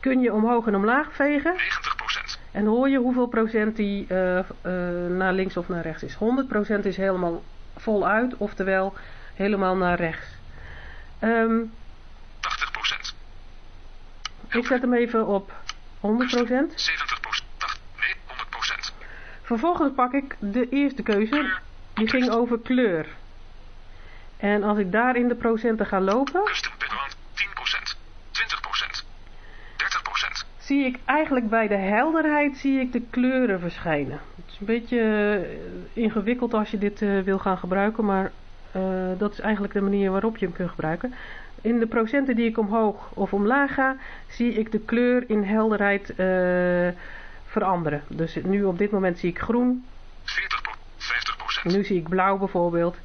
B: kun je omhoog en omlaag vegen.
F: 90%.
B: En hoor je hoeveel procent die eh, eh, naar links of naar rechts is. 100% is helemaal voluit, oftewel helemaal naar rechts. Ehm,
F: 80%.
B: ik zet hem even op 100%.
F: 70%. 80, nee, 100%.
B: Vervolgens pak ik de eerste keuze. Die ging over kleur. En als ik daar in de procenten ga lopen,
F: Custom background 10%. 20%. 30%.
B: zie ik eigenlijk bij de helderheid zie ik de kleuren verschijnen. Het is een beetje eh, ingewikkeld als je dit eh, wil gaan gebruiken, maar eh, dat is eigenlijk de manier waarop je hem kunt gebruiken. In de procenten die ik omhoog of omlaag ga, zie ik de kleur in helderheid veranderen. Dus nu op dit moment zie ik groen,
F: 40 pro- 50%.
B: nu zie ik blauw bijvoorbeeld.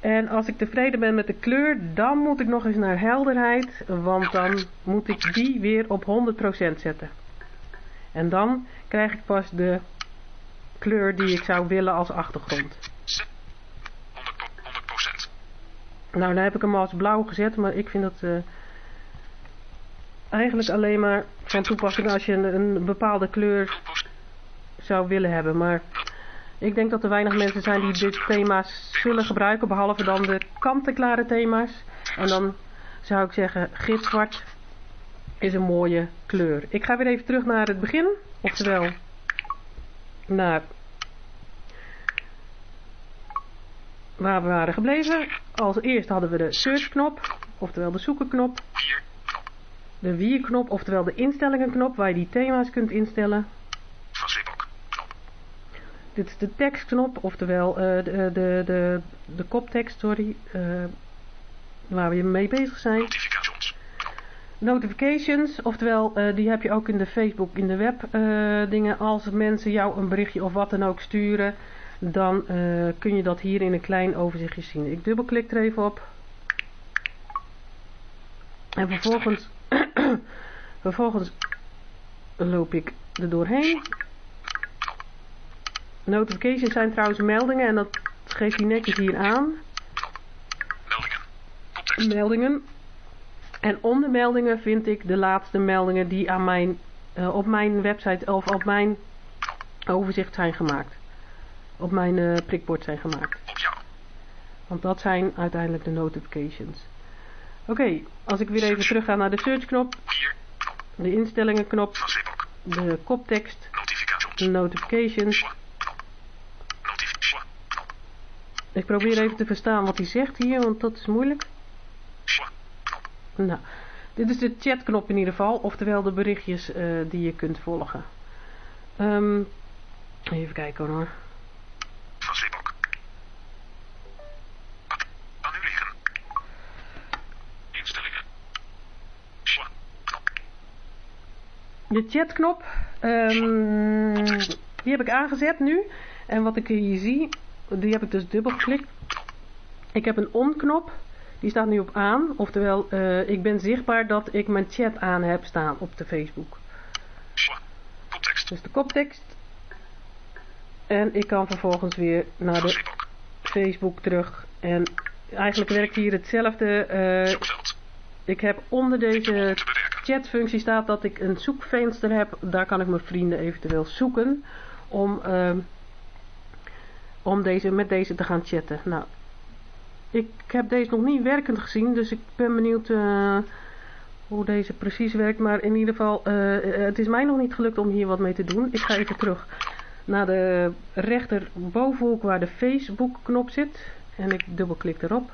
B: En als ik tevreden ben met de kleur, dan moet ik nog eens naar helderheid, want dan moet ik die weer op 100% zetten. En dan krijg ik pas de kleur die ik zou willen als achtergrond.
F: Se- 100 pro- 100%.
B: Nou, dan heb ik hem als blauw gezet, maar ik vind dat eh, eigenlijk alleen maar van toepassing als je een, een bepaalde kleur
F: 0%.
B: zou willen hebben. Maar ik denk dat er weinig mensen zijn die dit thema's zullen gebruiken, behalve dan de kant-en-klare thema's. En dan zou ik zeggen, gitzwart is een mooie kleur. Ik ga weer even terug naar het begin, oftewel naar waar we waren gebleven. Als eerst hadden we de search knop, oftewel de zoeken knop.
F: Hier. Knop.
B: De wie knop, oftewel de instellingen knop, waar je die thema's kunt instellen. Dit is de tekstknop, oftewel eh, de, de, de, de koptekst, sorry, eh, waar we mee bezig zijn.
F: Notifications.
B: Notifications, oftewel eh, die heb je ook in de Facebook, in de web eh, dingen. Als mensen jou een berichtje of wat dan ook sturen, dan eh, kun je dat hier in een klein overzichtje zien. Ik dubbelklik er even op. En vervolgens, vervolgens loop ik er doorheen. Notifications zijn trouwens meldingen en dat geeft hij netjes hier aan.
F: Meldingen.
B: Meldingen. En onder meldingen vind ik de laatste meldingen die aan mijn, eh, op mijn website of op mijn overzicht zijn gemaakt. Op mijn eh, prikbord zijn gemaakt.
F: Op jou.
B: Want dat zijn uiteindelijk de notifications. Oké, als ik weer even terug ga naar de search knop, de instellingen knop, de koptekst,
F: Notifications.
B: de notifications.
F: Schwa. Knop. Notif. Schwa. Knop.
B: Ik probeer even te verstaan wat hij zegt hier, want dat is moeilijk. Nou, dit is de chatknop in ieder geval, oftewel de berichtjes eh, die je kunt volgen. Ehm, even kijken hoor.
F: Knop.
B: De chatknop, ehm, die heb ik aangezet nu. En wat ik hier zie, die heb ik dus dubbel geklikt. Ik heb een on-knop, die staat nu op aan. Oftewel, eh, ik ben zichtbaar dat ik mijn chat aan heb staan op de Facebook.
F: Koptekst.
B: Dus de koptekst. En ik kan vervolgens weer naar de. Facebook terug. En eigenlijk werkt hier hetzelfde. eh, ik heb onder deze chatfunctie staat dat ik een zoekvenster heb. Daar kan ik mijn vrienden eventueel zoeken. Om, ehm, om deze, met deze te gaan chatten. Nou, ik heb deze nog niet werkend gezien, dus ik ben benieuwd eh, hoe deze precies werkt. Maar in ieder geval, eh, het is mij nog niet gelukt om hier wat mee te doen. Ik ga even terug naar de rechter bovenhoek waar de Facebook knop zit. En ik dubbelklik erop.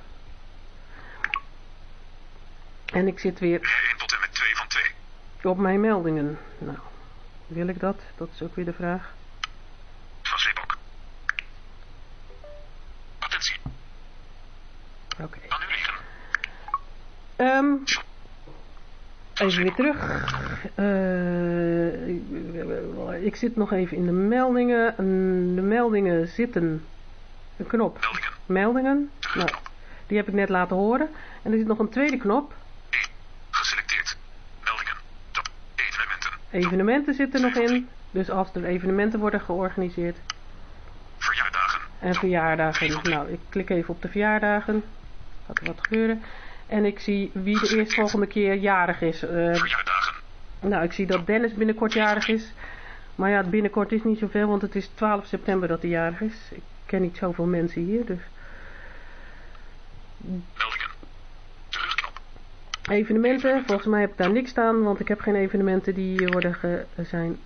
B: En ik zit weer
F: 1 tot en met 2 van 2.
B: op mijn meldingen. Nou, wil ik dat? Dat is ook weer de vraag. Oké.
F: Annuleren.
B: Ehm, even weer terug. Eh, ik zit nog even in de meldingen. En De meldingen zitten... Een knop.
F: Meldingen.
B: Meldingen. Nou, die heb ik net laten horen. En er zit nog een tweede knop.
F: 1. Geselecteerd. Meldingen. Evenementen.
B: Evenementen zitten nog in. Dus als er evenementen worden georganiseerd. En verjaardagen. Nou, ik klik even op de verjaardagen. Gaat er wat gebeuren. En ik zie wie de eerstvolgende keer jarig is. Eh,
F: Verjaardagen.
B: nou, ik zie dat Dennis binnenkort jarig is. Maar ja, binnenkort is niet zoveel, want het is 12 september dat hij jarig is. Ik ken niet zoveel mensen hier, dus... Evenementen, volgens mij heb ik daar niks staan, want ik heb geen evenementen die worden ge- zijn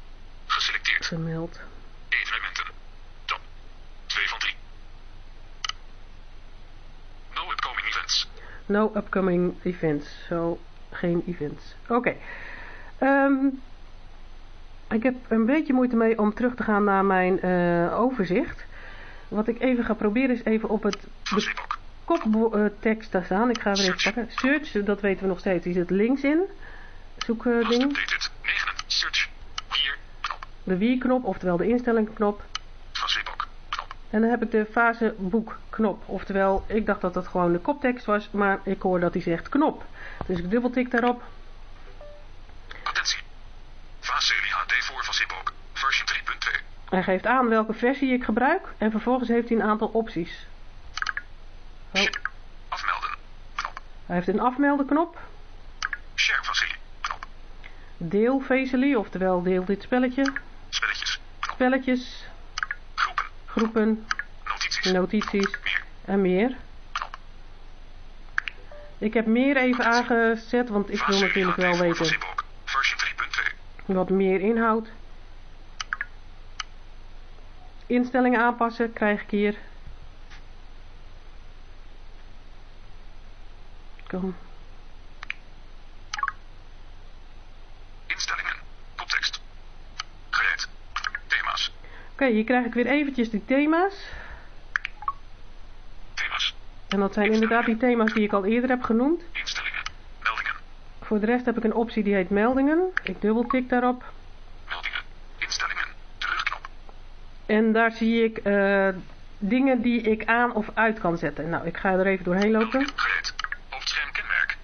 B: gemeld.
F: Evenementen. Tab. 2 van 3. No upcoming events.
B: No upcoming events. Zo, geen events. Oké. Ehm, ik heb een beetje moeite mee om terug te gaan naar mijn eh, overzicht. Wat ik even ga proberen is even op het de
F: Facebook.
B: koptekst te staan. Ik ga weer even pakken. Search, dat weten we nog steeds. Die zit links in.
F: 9. Search. Hier. Knop.
B: de wie-knop, oftewel de instellingknop.
F: Facebook. Knop.
B: En dan heb ik de faseboek-knop. Oftewel, ik dacht dat het gewoon de koptekst was, maar ik hoor dat hij zegt knop. Dus ik dubbeltik daarop.
F: Attentie. HD voor. Version 3.2.
B: Hij geeft aan welke versie ik gebruik en vervolgens heeft hij een aantal opties. Oh,
F: Afmelden. Knop.
B: hij heeft een afmelden-knop.
F: Share Vaseli. Knop.
B: Deel Vezeli, oftewel deel dit spelletje.
F: Spelletjes. Knop.
B: Spelletjes,
F: Groepen. Notities.
B: notities en meer. Ik heb meer even aangezet, want ik wil natuurlijk wel weten
F: Facebook. Version 3.2.
B: wat meer inhoud. Instellingen aanpassen krijg ik hier. Kom.
F: Instellingen. Koptekst. Gereed.
B: Oké, hier krijg ik weer eventjes die thema's.
F: Thema's.
B: En dat zijn inderdaad die thema's die ik al eerder heb genoemd.
F: Instellingen. Meldingen.
B: Voor de rest heb ik een optie die heet meldingen. Ik dubbeltik daarop.
F: Meldingen. Instellingen. Terugknop.
B: En daar zie ik eh, dingen die ik aan of uit kan zetten. Nou, ik ga er even doorheen lopen.
F: Gereed. Hoofdscherm kenmerk.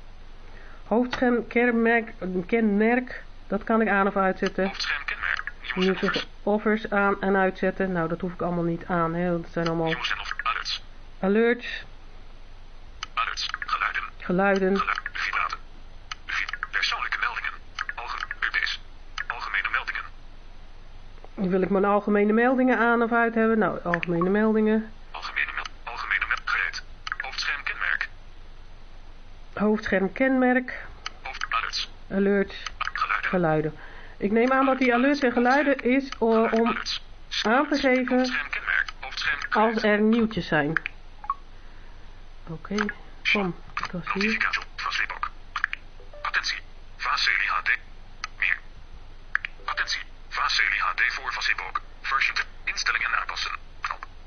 B: Hoofdscherm, kenmerk, kenmerk, dat kan ik aan of uitzetten.
F: Hoofdscherm kenmerk.
B: Offers aan en uitzetten. Nou, dat hoef ik allemaal niet aan. Hè. Dat zijn allemaal
F: alerts.
B: alerts,
F: Alerts. Geluiden.
B: geluiden.
F: Geluid. Vibraten. Vi- Persoonlijke meldingen. UP's. Algemene meldingen.
B: Wil ik mijn algemene meldingen aan of uit hebben. Nou, algemene meldingen.
F: Algemene meld. Algemene meld. Gereed. Hoofdscherm kenmerk.
B: Hoofdscherm kenmerk,
F: Hoofd. Alerts.
B: alerts,
F: Geluiden.
B: geluiden. Ik neem aan dat die alerts en geluiden is o- om aan te geven als er nieuwtjes zijn. Oké, kom. Dat was hier.
F: Attentie. Meer. Attentie. Voor Facebook. Version 3. Instellingen aanpassen.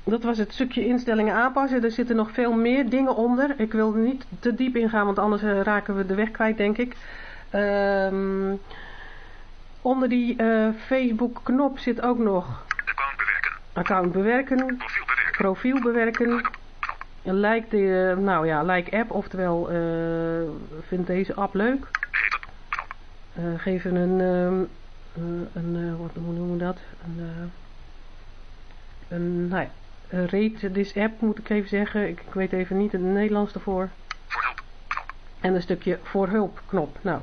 B: Dat was het stukje instellingen aanpassen. Er zitten nog veel meer dingen onder. Ik wil er niet te diep ingaan, want anders eh, raken we de weg kwijt, denk ik. Ehm, onder die eh, Facebook knop zit ook nog
F: Account bewerken.
B: account bewerken,
F: Profiel bewerken.
B: profiel bewerken, like, de, eh, nou ja, like app, oftewel uh, vind deze app leuk. Uh, geef een, ehm, een wat hoe noemen we dat? Een, een, nou ja, rate this app moet ik even zeggen. Ik, ik weet even niet het Nederlands ervoor.
F: Voor hulp.
B: En een stukje voor hulp knop. Nou.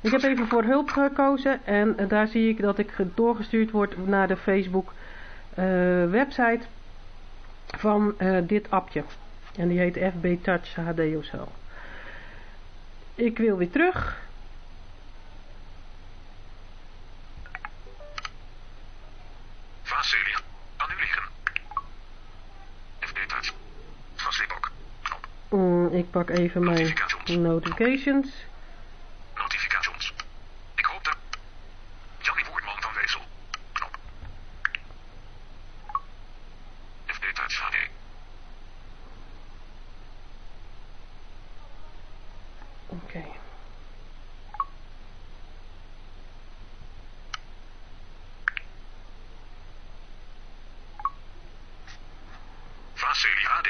B: Ik heb even voor hulp gekozen en daar zie ik dat ik doorgestuurd word naar de Facebook eh, website van eh, dit appje. En die heet FB Touch HD of zo. Ik wil weer terug.
F: Annuleren. FB Touch. Knop.
B: Mm, ik pak even mijn. Notifications.
F: Ik hoop dat... Jannie Woerdman van Wezel. Knop. FB Touch HD.
B: Oké.
F: Vacelia HD.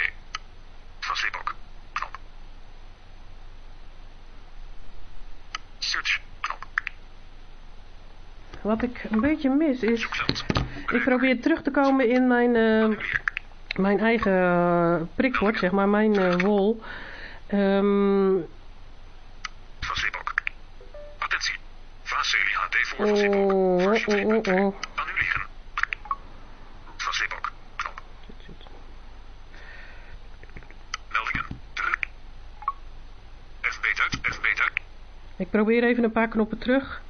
F: Facebook. Knop. Search. Knop.
B: Wat ik een beetje mis is... Ik probeer terug te komen in mijn, eh, mijn eigen eh, prikbord, zeg maar, mijn eh, wol. Ehm,
F: Facebook. Attentie. Vacelia HD voor
B: oh,
F: Facebook.
B: oh,
F: Version
B: oh, oh, oh.
F: Annuleren. Facebook. Knop. Meldingen. Terug. FB uit. FB uit.
B: Ik probeer even een paar knoppen terug.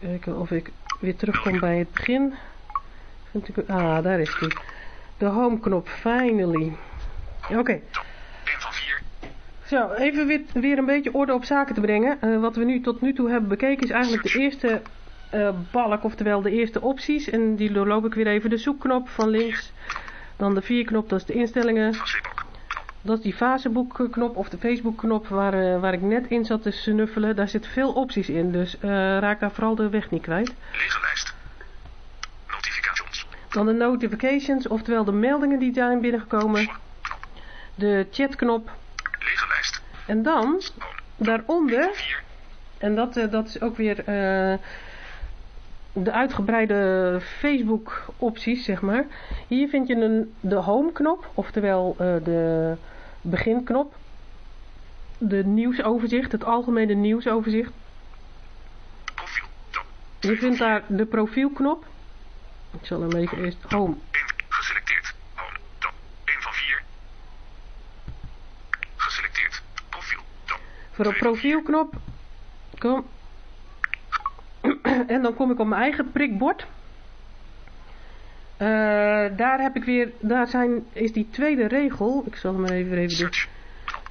B: Kijken of ik weer terugkom bij het begin. Vind ik, ah, daar is die. De home knop, finally. Oké,
F: 1 van 4.
B: zo, even weer, weer een beetje orde op zaken te brengen. Eh, wat we nu tot nu toe hebben bekeken is eigenlijk de eerste eh, balk, oftewel de eerste opties. En die doorloop ik weer even. De zoekknop van links. Dan de vierknop, dat is de instellingen. Dat is die Facebook-knop of de Facebook-knop waar, eh, waar ik net in zat te snuffelen. Daar zitten veel opties in, dus eh, raak daar vooral de weg niet kwijt.
F: Lege lijst. Notifications.
B: Dan de notifications, oftewel de meldingen die zijn binnengekomen. De chatknop.
F: Lege lijst.
B: En dan, daaronder,
F: 4.
B: en dat, eh, dat is ook weer de uitgebreide Facebook-opties, zeg maar. Hier vind je een, de home-knop, oftewel eh, de beginknop. De nieuwsoverzicht, het algemene nieuwsoverzicht. Je vindt daar de profielknop. Ik zal hem even eerst home.
F: 1. Geselecteerd. Home. Top. 1 van 4. Geselecteerd. Profiel.
B: Voor de profielknop. Kom. En dan kom ik op mijn eigen prikbord. Eh, daar heb ik weer, daar zijn, is die tweede regel. Ik zal hem even, even doen.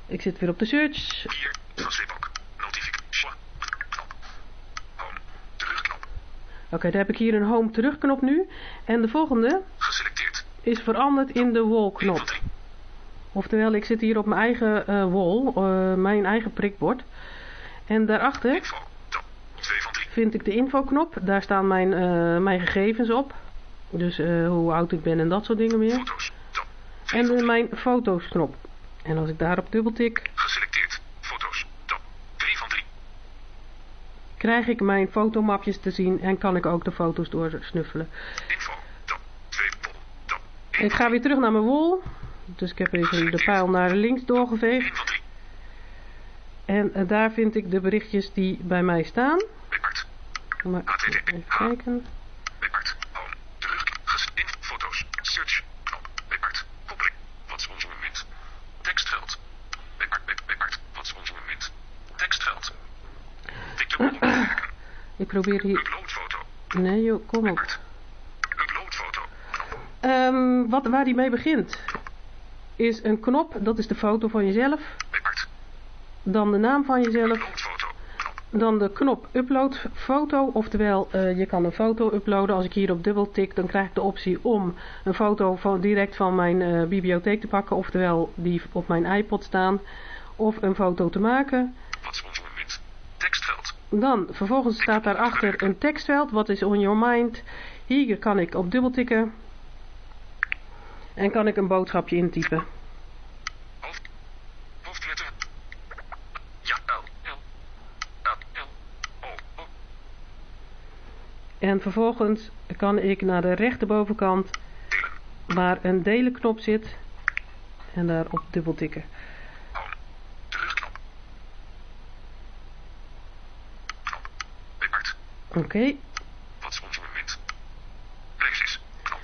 B: Ik zit weer op de search.
F: 4. Facebook. Notificatie. Knop. Home. Terugknop.
B: Oké, daar heb ik hier een home terugknop nu. En de volgende
F: Geselecteerd.
B: is veranderd in de wall
F: 1 van
B: knop.
F: 3.
B: Oftewel, ik zit hier op mijn eigen eh, wall, eh, mijn eigen prikbord. En daarachter
F: Info. Top. 2 van 3.
B: vind ik de infoknop. Daar staan mijn, eh, mijn gegevens op. Dus eh, hoe oud ik ben en dat soort dingen meer.
F: Foto's. Top. 2
B: En
F: van
B: de,
F: 3.
B: mijn foto's knop. En als ik daarop dubbeltik,
F: Geselecteerd. Foto's. Top. 3 van 3.
B: krijg ik mijn fotomapjes te zien en kan ik ook de foto's doorsnuffelen.
F: Info. Top. 2 vol. Top. 1
B: Ik ga weer terug naar mijn wol. Dus ik heb even de pijl naar links doorgeveegd.
F: van 3.
B: En eh, daar vind ik de berichtjes die bij mij staan.
F: Beperkt.
B: Maar even kijken.
F: Beperkt. Home. Terug. In foto's. Search. Knop. Beperkt. Koppeling. Wat is onze moment? Tekstveld. Beperkt. be- Beperkt. Wat is onze moment? Tekstveld. Tik de bol beperken.
B: Ik probeer hier...
F: Upload foto.
B: Nee joh, kom op.
F: Upload foto.
B: Ehm, wat, waar die mee begint is een knop, dat is de foto van jezelf. Dan de naam van jezelf. Dan de knop upload foto, oftewel eh, je kan een foto uploaden. Als ik hierop dubbel tik, dan krijg ik de optie om een foto van, direct van mijn eh, bibliotheek te pakken, oftewel die op mijn iPod staan, of een foto te maken.
F: Wat is onze moment? Tekstveld.
B: Dan vervolgens staat daarachter een tekstveld, wat is on your mind. Hier kan ik op dubbel tikken en kan ik een boodschapje intypen.
F: Hoofd. Hoofdletter. Ja. L. L. L. L. O. O.
B: En vervolgens kan ik naar de rechterbovenkant waar een delen knop zit en daarop dubbel tikken. Oké,
F: Wat is onze moment? Places. Knop.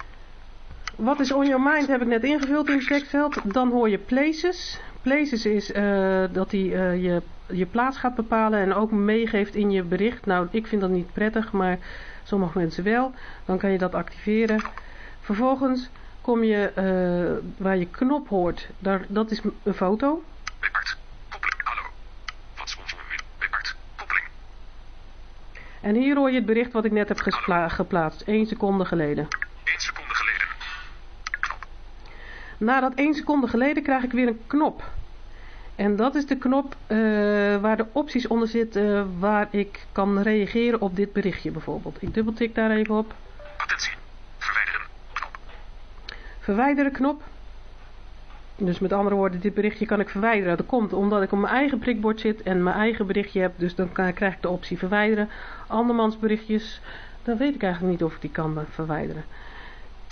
B: wat is on your mind heb ik net ingevuld in het tekstveld. Dan hoor je places. Places is uh, dat hij uh, je, je plaats gaat bepalen en ook meegeeft in je bericht. Nou, ik vind dat niet prettig, maar sommige mensen wel. Dan kan je dat activeren. Vervolgens kom je uh, waar je knop hoort. Daar, dat is een foto.
F: Koppeling. Hallo. Wat. Koppeling.
B: En hier hoor je het bericht wat ik net heb geplaatst. 1 seconde geleden.
F: 1 seconde geleden. Knop.
B: Nadat 1 seconde geleden krijg ik weer een knop. En dat is de knop uh, waar de opties onder zitten uh, waar ik kan reageren op dit berichtje bijvoorbeeld. Ik dubbeltik daar even op.
F: Attentie. Verwijderen. Knop.
B: Verwijderen knop. Dus met andere woorden, dit berichtje kan ik verwijderen. Dat komt omdat ik op mijn eigen prikbord zit en mijn eigen berichtje heb. Dus dan kan, krijg ik de optie verwijderen. Andermans berichtjes, dan weet ik eigenlijk niet of ik die kan verwijderen.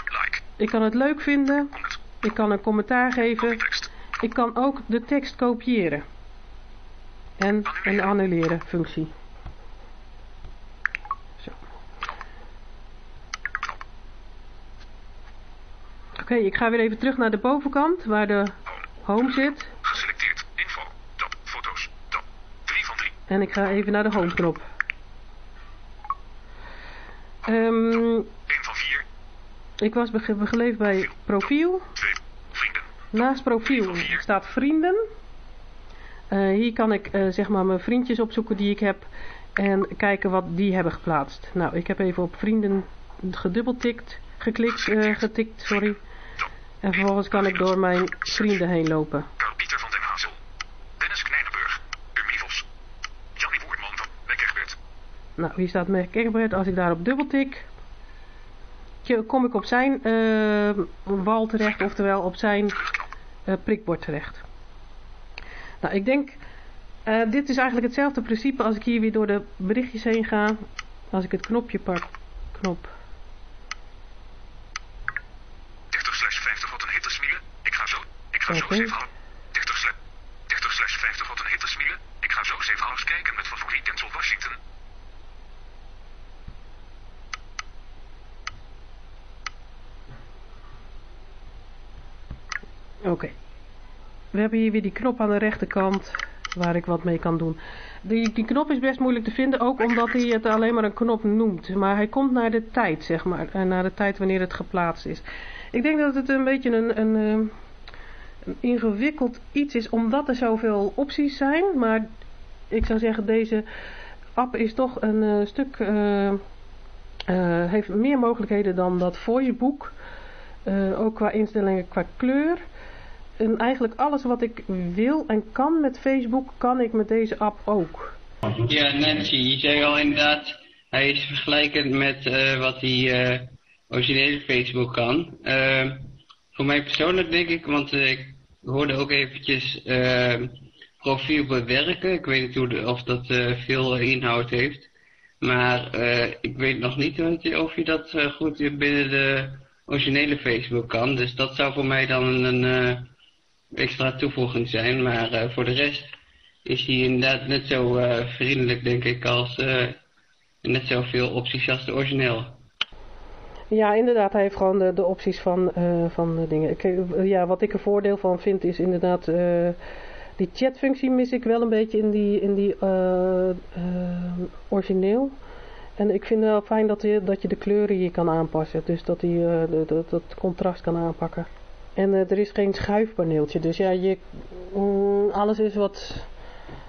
F: Like.
B: Ik kan het leuk vinden. Ik kan een commentaar geven. Ik kan ook de tekst kopiëren. En een annuleren functie. Zo. Oké, ik ga weer even terug naar de bovenkant waar de
F: Home.
B: zit.
F: Geselecteerd. Info. Tab. Foto's. Tab. 3 van 3.
B: En ik ga even naar de home knop. Ehm,
F: 1 van 4.
B: ik was bege- begeleefd bij profiel.
F: 2.
B: Naast profiel staat vrienden. Eh, hier kan ik eh, zeg maar mijn vriendjes opzoeken die ik heb. En kijken wat die hebben geplaatst. Nou, ik heb even op vrienden gedubbeltikt. Geklikt, eh, getikt, sorry. En vervolgens kan ik door mijn vrienden heen lopen.
F: Karl Pieter van den Hazel. Dennis Knijnenburg. Urmie Vos. Jannie Woerman van.
B: Nou, hier staat Merk Egbert. Als ik daarop dubbeltik, kom ik op zijn eh, wal terecht, oftewel op zijn prikbord terecht. Nou, ik denk, eh, dit is eigenlijk hetzelfde principe als ik hier weer door de berichtjes heen ga. Als ik het knopje pak, knop.
F: 30 slash 50 wat een hitte smielen. Ik ga zo. Ik ga zo
B: Oké.
F: safe house. 30 slash 30 slash 50 wat een hitte smielen. Ik ga zo safe house kijken met favoriet Denzel Washington.
B: Oké. We hebben hier weer die knop aan de rechterkant waar ik wat mee kan doen. Die, die knop is best moeilijk te vinden, ook omdat hij het alleen maar een knop noemt. Maar hij komt naar de tijd, zeg maar. En naar de tijd wanneer het geplaatst is. Ik denk dat het een beetje een, een, eh, een ingewikkeld iets is, omdat er zoveel opties zijn. Maar ik zou zeggen, deze app is toch een eh, stuk... eh, eh, heeft meer mogelijkheden dan dat voor je boek. Ook qua instellingen, qua kleur. En eigenlijk alles wat ik wil en kan met Facebook, kan ik met deze app ook.
D: Ja, Nancy, je zei al inderdaad, hij is vergelijkend met eh, wat die eh, originele Facebook kan. Eh, voor mij persoonlijk denk ik, want ik hoorde ook eventjes profiel bewerken. Ik weet niet hoe of dat veel inhoud heeft. Maar ik weet nog niet of je- dat goed binnen de originele Facebook kan. Dus dat zou voor mij dan een eh, extra toevoeging zijn. Maar eh, voor de rest is hij inderdaad net zo eh, vriendelijk, denk ik, als eh, net zoveel opties als de origineel.
B: Ja, inderdaad, hij heeft gewoon de, de opties van, van de dingen. Ja, wat ik er voordeel van vind is inderdaad, eh, die chatfunctie mis ik wel een beetje in die, in die eh, origineel. En ik vind wel fijn dat je, dat je de kleuren hier kan aanpassen. Dus dat hij dat contrast kan aanpakken. En eh, er is geen schuifpaneeltje. Dus ja, je, mm, alles is wat,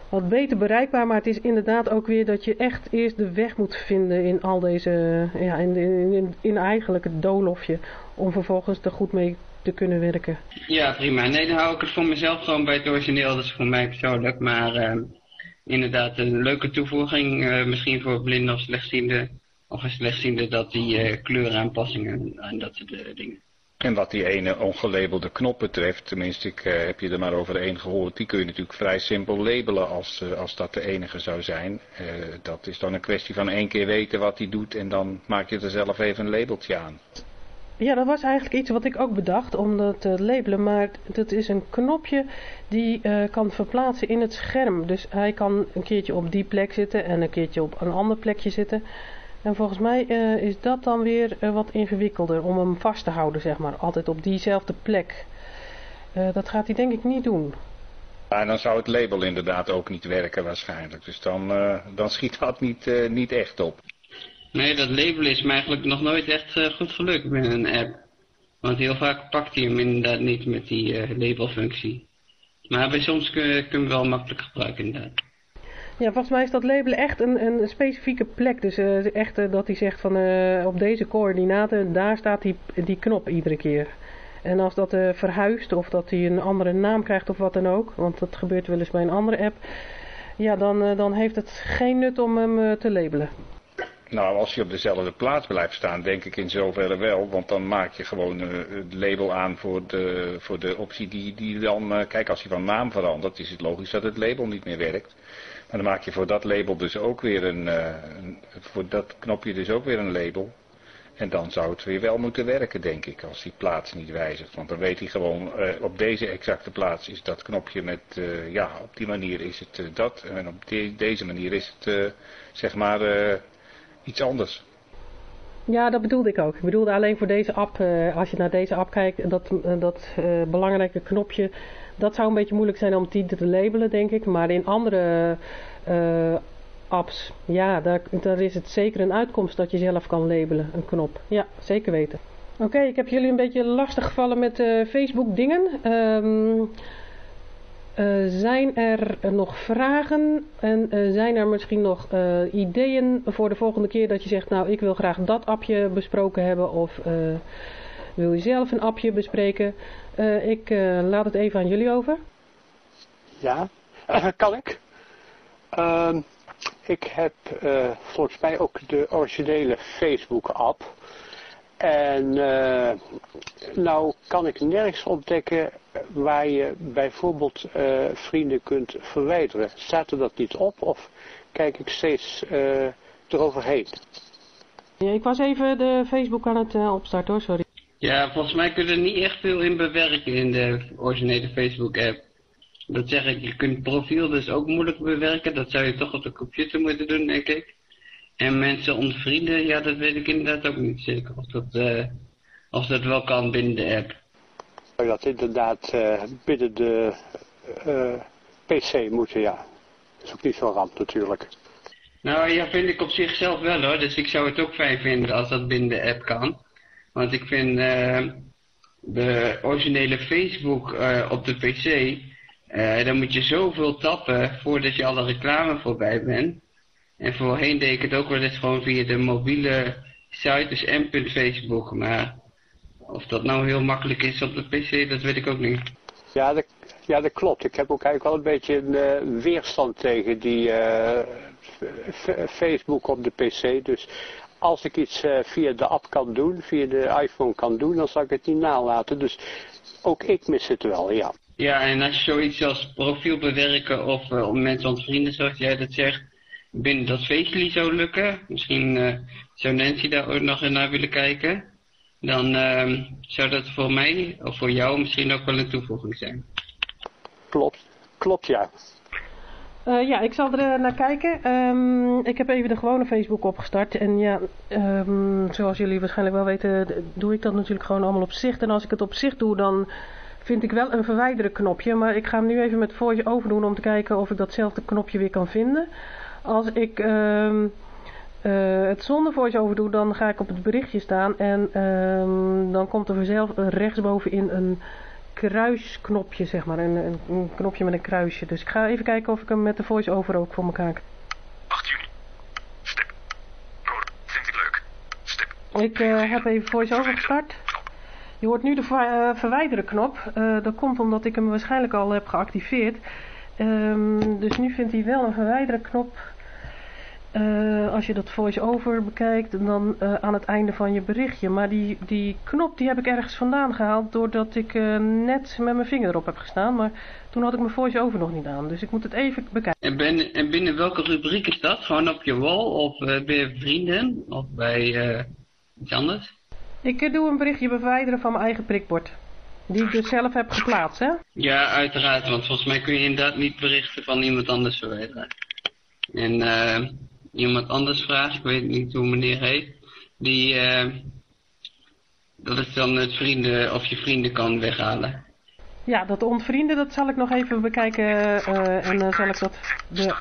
B: wat beter bereikbaar. Maar het is inderdaad ook weer dat je echt eerst de weg moet vinden in al deze... Ja, in, in, in, eigenlijk het doolhofje. Om vervolgens er goed mee te kunnen werken.
D: Ja, prima. Nee, dan hou ik het voor mezelf gewoon bij het origineel. Dat is voor mij persoonlijk. Maar eh, inderdaad, een leuke toevoeging. eh, misschien voor blinden of slechtzienden. Of een slechtziende dat die eh, kleuraanpassingen en dat soort dingen.
C: En wat die ene ongelabelde knop betreft, tenminste ik eh, heb je er maar over één gehoord, die kun je natuurlijk vrij simpel labelen als, eh, als dat de enige zou zijn. Eh, dat is dan een kwestie van één keer weten wat die doet en dan maak je er zelf even een labeltje aan.
B: Ja, dat was eigenlijk iets wat ik ook bedacht om dat te labelen. Maar dat is een knopje die kan verplaatsen in het scherm. Dus hij kan een keertje op die plek zitten en een keertje op een ander plekje zitten. En volgens mij eh, is dat dan weer eh, wat ingewikkelder om hem vast te houden, zeg maar. Altijd op diezelfde plek. Eh, dat gaat hij denk ik niet doen.
C: Ja, en dan zou het label inderdaad ook niet werken waarschijnlijk. Dus dan, eh, dan schiet dat niet, eh, niet echt op.
D: Nee, dat label is me eigenlijk nog nooit echt goed gelukt met een app. Want heel vaak pakt hij hem inderdaad niet met die eh, labelfunctie. Maar bij soms kun je, kun je hem wel makkelijk gebruiken inderdaad.
B: Ja, volgens mij is dat labelen echt een, een specifieke plek. Dus eh, echt eh, dat hij zegt van eh, op deze coördinaten, daar staat die, die knop iedere keer. En als dat verhuist of dat hij een andere naam krijgt of wat dan ook, want dat gebeurt wel eens bij een andere app, ja, dan, dan heeft het geen nut om hem te labelen.
C: Nou, als hij op dezelfde plaats blijft staan, denk ik in zoverre wel. Want dan maak je gewoon het label aan voor de, voor de optie die, die dan... kijk, als hij van naam verandert, is het logisch dat het label niet meer werkt. Maar dan maak je voor dat label dus ook weer een... eh, een- voor dat knopje dus ook weer een label. En dan zou het weer wel moeten werken, denk ik, als die plaats niet wijzigt. Want dan weet hij gewoon, eh, op deze exacte plaats is dat knopje met... eh, ja, op die manier is het dat. En op de- deze manier is het, zeg maar... iets anders.
B: Ja, dat bedoelde ik ook. Ik bedoelde alleen voor deze app, als je naar deze app kijkt, dat, dat belangrijke knopje, dat zou een beetje moeilijk zijn om die te labelen, denk ik. Maar in andere eh, apps, ja, daar, daar is het zeker een uitkomst dat je zelf kan labelen, een knop. Ja, zeker weten. Oké, ik heb jullie een beetje lastig gevallen met eh, Facebook dingen. Ehm, eh, zijn er nog vragen en zijn er misschien nog ideeën voor de volgende keer dat je zegt, nou ik wil graag dat appje besproken hebben of wil je zelf een appje bespreken? Eh, ik eh, laat het even aan jullie over.
G: Ja, kan ik. Ehm, ik heb eh, volgens mij ook de originele Facebook-app. En eh, nou kan ik nergens ontdekken waar je bijvoorbeeld eh, vrienden kunt verwijderen. Staat er dat niet op of kijk ik steeds eh, eroverheen?
B: Ja, ik was even de Facebook aan het eh, opstarten hoor, sorry.
D: Ja, volgens mij kun je er niet echt veel in bewerken in de originele Facebook-app. Dat zeg ik, je kunt profiel dus ook moeilijk bewerken. Dat zou je toch op de computer moeten doen, denk ik. En mensen ontvrienden, ja, dat weet ik inderdaad ook niet zeker. Of dat, eh, of dat wel kan binnen de app.
G: Zou dat inderdaad eh, binnen de eh, PC moeten, ja. Dat is ook niet zo'n ramp natuurlijk.
D: Nou ja, vind ik op zichzelf wel hoor. Dus ik zou het ook fijn vinden als dat binnen de app kan. Want ik vind eh, de originele Facebook eh, op de PC, eh, dan moet je zoveel tappen voordat je alle reclame voorbij bent. En voorheen deed ik het ook wel eens gewoon via de mobiele site, dus m.facebook. Maar of dat nou heel makkelijk is op de PC, dat weet ik ook niet.
G: Ja dat, ja, dat klopt. Ik heb ook eigenlijk wel een beetje een weerstand tegen die f- Facebook op de PC. Dus als ik iets eh, via de app kan doen, via de iPhone kan doen, dan zal ik het niet nalaten. Dus ook ik mis het wel, ja.
D: Ja, en als je zoiets als profiel bewerken of eh, om mensen ontvrienden, zoals jij dat zegt, binnen dat feestje zou lukken, misschien eh, zou Nancy daar ook nog naar willen kijken, dan ehm, zou dat voor mij of voor jou misschien ook wel een toevoeging zijn.
G: Klopt. Klopt, ja.
B: Eh, ja, ik zal er eh, naar kijken. Ehm, ik heb even de gewone Facebook opgestart. En ja, ehm, zoals jullie waarschijnlijk wel weten, doe ik dat natuurlijk gewoon allemaal op zicht. En als ik het op zicht doe, dan vind ik wel een verwijderen knopje. Maar ik ga hem nu even met voice over doen om te kijken of ik datzelfde knopje weer kan vinden. Als ik ehm, eh, het zonder voice over doe, dan ga ik op het berichtje staan. En dan komt er vanzelf rechtsbovenin een kruisknopje, zeg maar. Een, een, een knopje met een kruisje. Dus ik ga even kijken of ik hem met de voice-over ook voor elkaar krijg.
F: 8 juni. Stip. Code. Vind ik leuk. Stip.
B: Ik eh, heb even voice-over gestart. Je hoort nu de eh, verwijderen knop. Eh, dat komt omdat ik hem waarschijnlijk al heb geactiveerd. Ehm, dus nu vindt hij wel een verwijderen knop. Eh, als je dat voice-over bekijkt, dan eh, aan het einde van je berichtje. Maar die, die knop die heb ik ergens vandaan gehaald doordat ik eh, net met mijn vinger erop heb gestaan. Maar toen had ik mijn voice-over nog niet aan. Dus ik moet het even bekijken.
D: En, ben, en binnen welke rubriek is dat? Gewoon op je wall of bij vrienden of bij iets anders?
B: Ik doe een berichtje verwijderen van mijn eigen prikbord. Die ik dus zelf heb geplaatst, hè?
D: Ja, uiteraard, want volgens mij kun je inderdaad niet berichten van iemand anders verwijderen. En eh, iemand anders vraagt, ik weet niet hoe meneer heet, die, eh, dat is dan het vrienden, of je vrienden kan weghalen.
B: Ja, dat ontvrienden, dat zal ik nog even bekijken eh, en dan zal ik dat de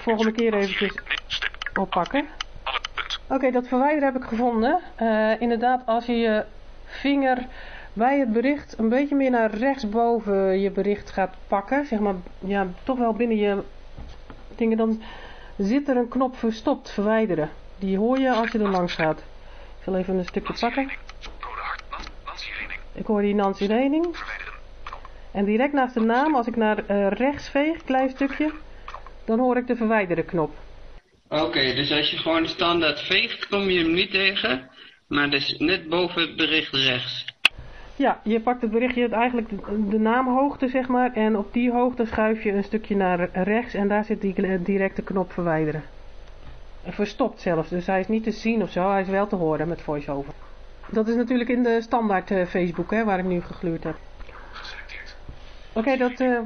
B: volgende keer eventjes oppakken. Oké, dat verwijderen heb ik gevonden. Eh, inderdaad, als je je vinger bij het bericht een beetje meer naar rechtsboven je bericht gaat pakken, zeg maar, ja, toch wel binnen je dingen, dan zit er een knop verstopt, verwijderen. Die hoor je als je er langs gaat. Ik zal even een stukje pakken. Ik hoor die Nancy Rening. En direct naast de naam, als ik naar uh, rechts veeg, klein stukje, dan hoor ik de verwijderen knop.
D: Oké, dus als je gewoon standaard veegt, kom je hem niet tegen, maar dus net boven het bericht rechts.
B: Ja, je pakt het berichtje, eigenlijk de, de, naamhoogte zeg maar, en op die hoogte schuif je een stukje naar rechts en daar zit die directe knop verwijderen. Verstopt zelfs, dus hij is niet te zien of zo, hij is wel te horen met voice-over. Dat is natuurlijk in de standaard uh, Facebook, hè, waar ik nu gegluurd heb. Oké, dat, uh,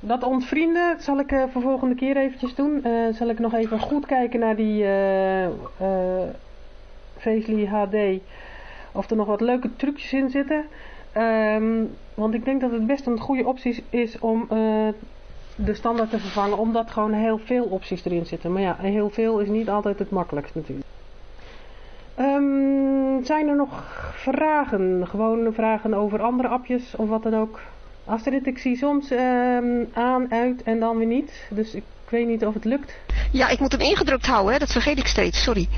B: dat ontvrienden zal ik uh, voor volgende keer eventjes doen. Uh, zal ik nog even goed kijken naar die Facely HD. Of er nog wat leuke trucjes in zitten. Um, want ik denk dat het best een goede optie is om de standaard te vervangen. Omdat gewoon heel veel opties erin zitten. Maar ja, heel veel is niet altijd het makkelijkst natuurlijk. Um, zijn er nog vragen? Gewoon vragen over andere appjes of wat dan ook? Astrid, ik zie soms um, aan, uit en dan weer niet. Dus ik weet niet of het lukt.
H: Ja, ik moet hem ingedrukt houden, hè? dat vergeet ik steeds, sorry.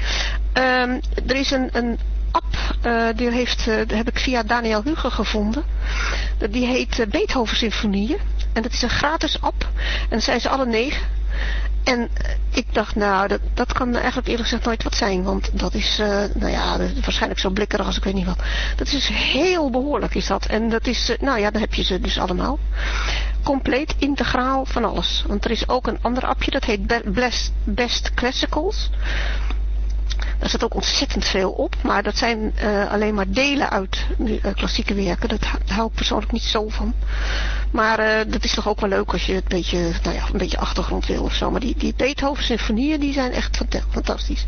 H: Er is een, een app, uh, die, heeft, die heb ik via Daniel Hugo gevonden. Die heet uh, Beethoven Symfonieën. En dat is een gratis app. En zijn ze alle negen. En ik dacht, nou, dat, dat kan eigenlijk eerlijk gezegd nooit wat zijn. Want dat is, nou ja, waarschijnlijk zo blikkerig als ik weet niet wat. Dat is dus heel behoorlijk is dat. En dat is, nou ja, dan heb je ze dus allemaal. Compleet, integraal van alles. Want er is ook een ander appje, dat heet Best Classicals. Daar staat ook ontzettend veel op, maar dat zijn uh, alleen maar delen uit uh, klassieke werken. Dat, hou ik persoonlijk niet zo van. Maar uh, dat is toch ook wel leuk als je het een beetje, nou ja, een beetje achtergrond wil of zo. Maar die, die Beethoven symfonieën, die zijn echt fantastisch.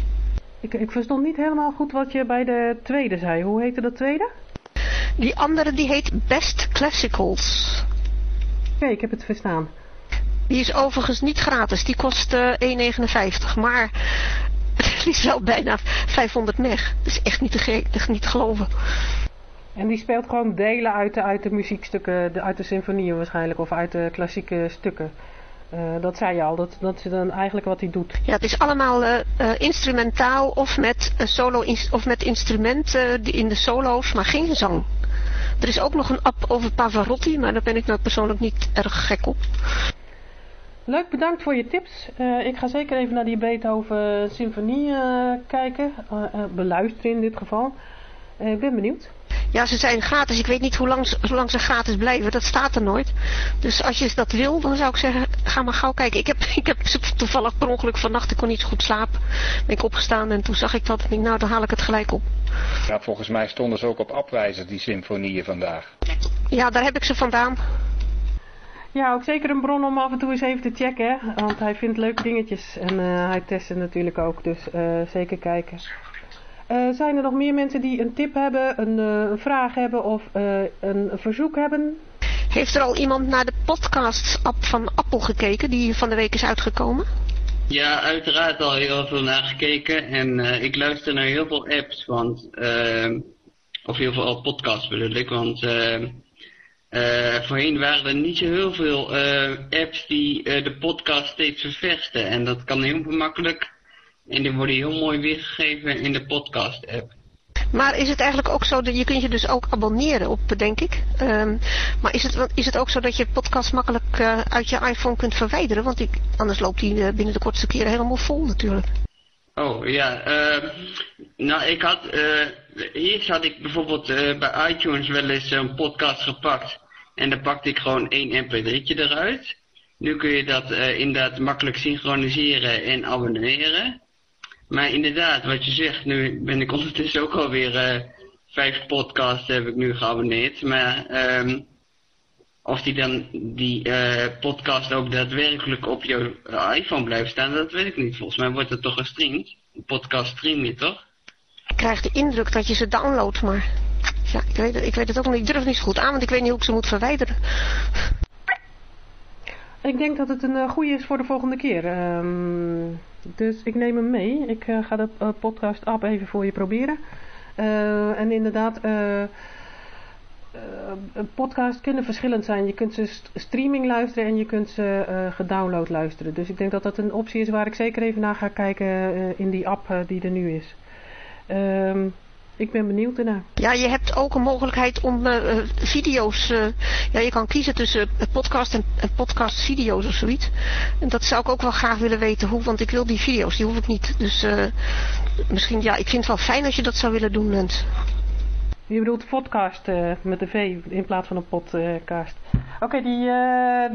B: Ik, ik verstond niet helemaal goed wat je bij de tweede zei. Hoe heette dat tweede?
H: Die andere die heet Best Classicals.
B: Oké, okay, ik heb het verstaan.
H: Die is overigens niet gratis. Die kost uh, 1,59. Maar het is wel bijna 500 meg. Dat is echt niet te, echt niet te geloven.
B: En die speelt gewoon delen uit de, uit de muziekstukken, de, uit de symfonieën waarschijnlijk, of uit de klassieke stukken. Uh, dat zei je al, dat, dat is dan eigenlijk wat hij doet.
H: Ja, het is allemaal uh, uh, instrumentaal of met, solo of met instrumenten in de solo's, maar geen zang. Er is ook nog een app over Pavarotti, maar daar ben ik nou persoonlijk niet erg gek op.
B: Leuk, bedankt voor je tips. Uh, ik ga zeker even naar die Beethoven symfonie uh, kijken. Uh, beluisteren in dit geval. ik ben benieuwd.
H: Ja, ze zijn gratis. Ik weet niet hoe lang, hoe lang ze gratis blijven. Dat staat er nooit. Dus als je dat wil, dan zou ik zeggen, ga maar gauw kijken. Ik heb, ik heb toevallig per ongeluk vannacht, ik kon niet goed slapen. Ben ik opgestaan en toen zag ik dat. En ik nou, dan haal ik het gelijk op.
C: Ja, volgens mij stonden ze ook op afwijzer, die symfonieën vandaag.
H: Ja, daar heb ik ze vandaan.
B: Ja, ook zeker een bron om af en toe eens even te checken. Want hij vindt leuke dingetjes. En uh, hij test natuurlijk ook. Dus uh, zeker kijken. Uh, zijn er nog meer mensen die een tip hebben, een, een vraag hebben of een verzoek hebben?
H: Heeft er al iemand naar de podcast-app van Apple gekeken die van de week is uitgekomen?
D: Ja, uiteraard al heel veel naar gekeken. En ik luister naar heel veel apps, want... of heel veel podcasts bedoel ik, want... Uh, voorheen waren er niet zo heel veel uh, apps die uh, de podcast steeds verversten. En dat kan heel gemakkelijk. En die worden heel mooi weergegeven in de podcast app.
H: Maar is het eigenlijk ook zo dat je kunt je dus ook abonneren op, denk ik. Um, maar is het, is het ook zo dat je podcast makkelijk uit je iPhone kunt verwijderen? Want ik, anders loopt die binnen de kortste keren helemaal vol natuurlijk.
D: Oh ja, nou ik had, eerst had ik bijvoorbeeld bij iTunes wel eens een podcast gepakt. En dan pakte ik gewoon één mp3'tje eruit. Nu kun je dat uh, inderdaad makkelijk synchroniseren en abonneren. Maar inderdaad, wat je zegt, nu ben ik ondertussen ook alweer uh, vijf podcasts heb ik nu geabonneerd. Maar um, of die dan die podcast ook daadwerkelijk op jouw iPhone blijft staan, dat weet ik niet. Volgens mij wordt het toch gestreamd. Een podcast stream je toch?
H: Ik krijg de indruk dat je ze downloadt, maar ja, ik weet, het, ik weet het ook niet. Ik durf niet zo goed aan, want ik weet niet hoe ik ze moet verwijderen.
B: Ik denk dat het een uh, goede is voor de volgende keer. Um, dus ik neem hem mee. Ik uh, ga de uh, podcast app even voor je proberen. en inderdaad, podcasts kunnen verschillend zijn. Je kunt ze st streaming luisteren en je kunt ze gedownload luisteren. Dus ik denk dat dat een optie is waar ik zeker even naar ga kijken in die app die er nu is. Um, ik ben benieuwd ernaar.
H: Ja, je hebt ook een mogelijkheid om video's... Ja, je kan kiezen tussen podcast en, en podcast video's of zoiets. En dat zou ik ook wel graag willen weten hoe, want ik wil die video's, die hoef ik niet. Dus misschien, ja, ik vind het wel fijn als je dat zou willen doen, Lens.
B: Je bedoelt podcast met de V in plaats van een podcast. Oké, die,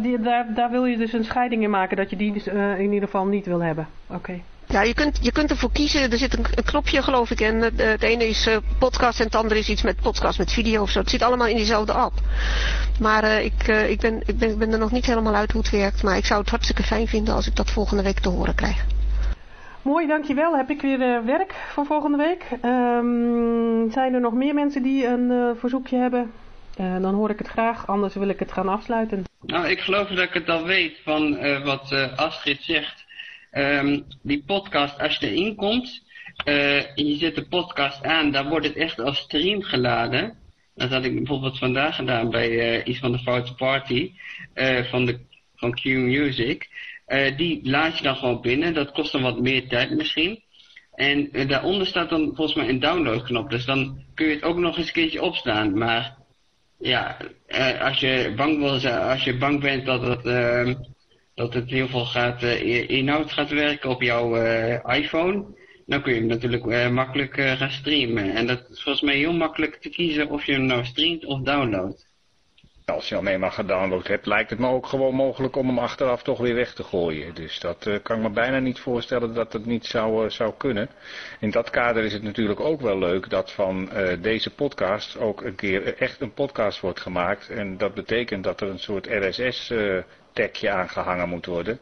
B: die, daar, daar wil je dus een scheiding in maken, dat je die dus, in ieder geval niet wil hebben. Oké.
H: Ja, je kunt, je kunt ervoor kiezen. Er zit een, knopje, geloof ik. En het, ene is podcast en het andere is iets met podcast, met video of zo. Het zit allemaal in diezelfde app. Maar ik, ik, ben, ik ben er nog niet helemaal uit hoe het werkt. Maar ik zou het hartstikke fijn vinden als ik dat volgende week te horen krijg.
B: Mooi, dankjewel. Heb ik weer werk voor volgende week. Um, zijn er nog meer mensen die een verzoekje hebben? dan hoor ik het graag, anders wil ik het gaan afsluiten.
D: Nou, ik geloof dat ik het al weet van wat Astrid zegt. Um, die podcast, als je erin komt en je zet de podcast aan, dan wordt het echt als stream geladen. Dat had ik bijvoorbeeld vandaag gedaan bij iets van de Foute Party van, de, van Q Music. Die laat je dan gewoon binnen. Dat kost dan wat meer tijd misschien. En daaronder staat dan volgens mij een downloadknop. Dus dan kun je het ook nog eens een keertje opstaan. Maar ja, als je bang wil als je bang bent dat het ehm, dat het heel veel gaat, uh, inhoud gaat werken op jouw iPhone, dan kun je hem natuurlijk makkelijk gaan streamen. En dat is volgens mij heel makkelijk te kiezen of je hem nou streamt of downloadt.
C: Als je hem eenmaal gedownload hebt, lijkt het me ook gewoon mogelijk om hem achteraf toch weer weg te gooien. Dus dat uh, kan ik me bijna niet voorstellen dat het niet zou, uh, zou kunnen. In dat kader is het natuurlijk ook wel leuk dat van uh, deze podcast ook een keer echt een podcast wordt gemaakt. En dat betekent dat er een soort RSS tagje aangehangen moet worden.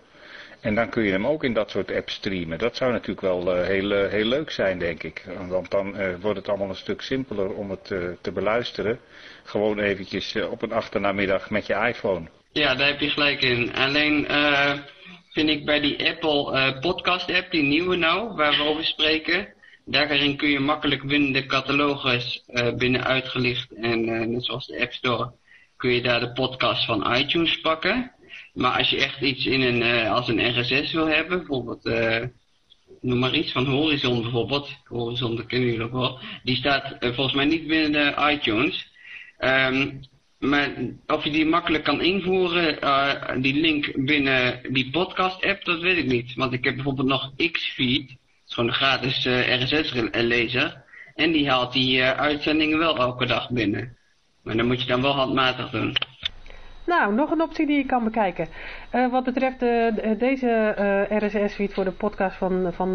C: En dan kun je hem ook in dat soort apps streamen. Dat zou natuurlijk wel uh, heel, uh, heel leuk zijn, denk ik. Want dan uh, wordt het allemaal een stuk simpeler om het te beluisteren. Gewoon eventjes op een achternamiddag met je iPhone.
D: Ja, daar heb je gelijk in. Alleen vind ik bij die Apple podcast app, die nieuwe nou, waar we over spreken. Daarin kun je makkelijk binnen de catalogus binnen uitgelicht en net zoals de App Store kun je daar de podcast van iTunes pakken. Maar als je echt iets in een, uh, als een RSS wil hebben, bijvoorbeeld, uh, noem maar iets van Horizon bijvoorbeeld. Horizon, dat kennen jullie ook wel. Die staat uh, volgens mij niet binnen iTunes. Um, maar of je die makkelijk kan invoeren, die link binnen die podcast app, dat weet ik niet. Want ik heb bijvoorbeeld nog Xfeed, dat is gewoon een gratis RSS lezer. En die haalt die uitzendingen wel elke dag binnen. Maar dan moet je dan wel handmatig doen.
B: Nou, nog een optie die je kan bekijken. Uh, wat betreft deze uh, RSS-feed voor de podcast van, van,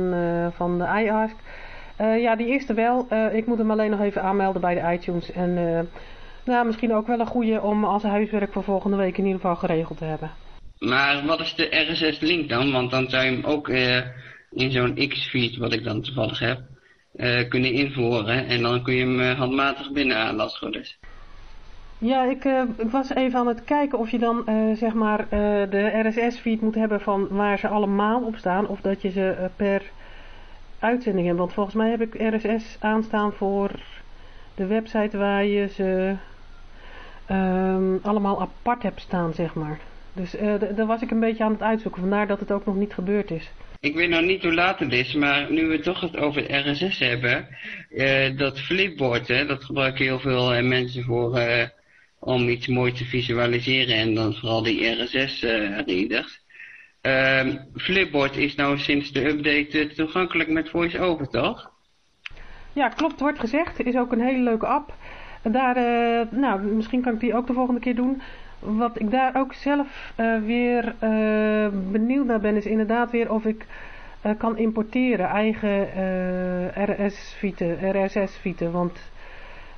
B: van de iAsk. ja, die er wel. ik moet hem alleen nog even aanmelden bij de iTunes. En nou, misschien ook wel een goede om als huiswerk voor volgende week in ieder geval geregeld te hebben.
D: Maar wat is de RSS-link dan? Want dan zou je hem ook in zo'n X-feed, wat ik dan toevallig heb, kunnen invoeren. En dan kun je hem handmatig binnen als het goed is.
B: Ja, ik, uh, ik, was even aan het kijken of je dan uh, zeg maar uh, de RSS-feed moet hebben van waar ze allemaal op staan. Of dat je ze per uitzending hebt. Want volgens mij heb ik RSS aanstaan voor de website waar je ze um, allemaal apart hebt staan, zeg maar. Dus daar was ik een beetje aan het uitzoeken. Vandaar dat het ook nog niet gebeurd is.
D: Ik weet nog niet hoe laat het is, maar nu we toch het over RSS hebben. dat flipboard, hè, dat gebruiken heel veel mensen voor om iets mooi te visualiseren en dan vooral die RSS-readers. Uh, um, Flipboard is nou sinds de update toegankelijk met VoiceOver, toch?
B: Ja, klopt, wordt gezegd. Is ook een hele leuke app. Daar, uh, nou, misschien kan ik die ook de volgende keer doen. Wat ik daar ook zelf weer benieuwd naar ben, is inderdaad weer of ik kan importeren eigen RS-fieten, RSS-fieten. Want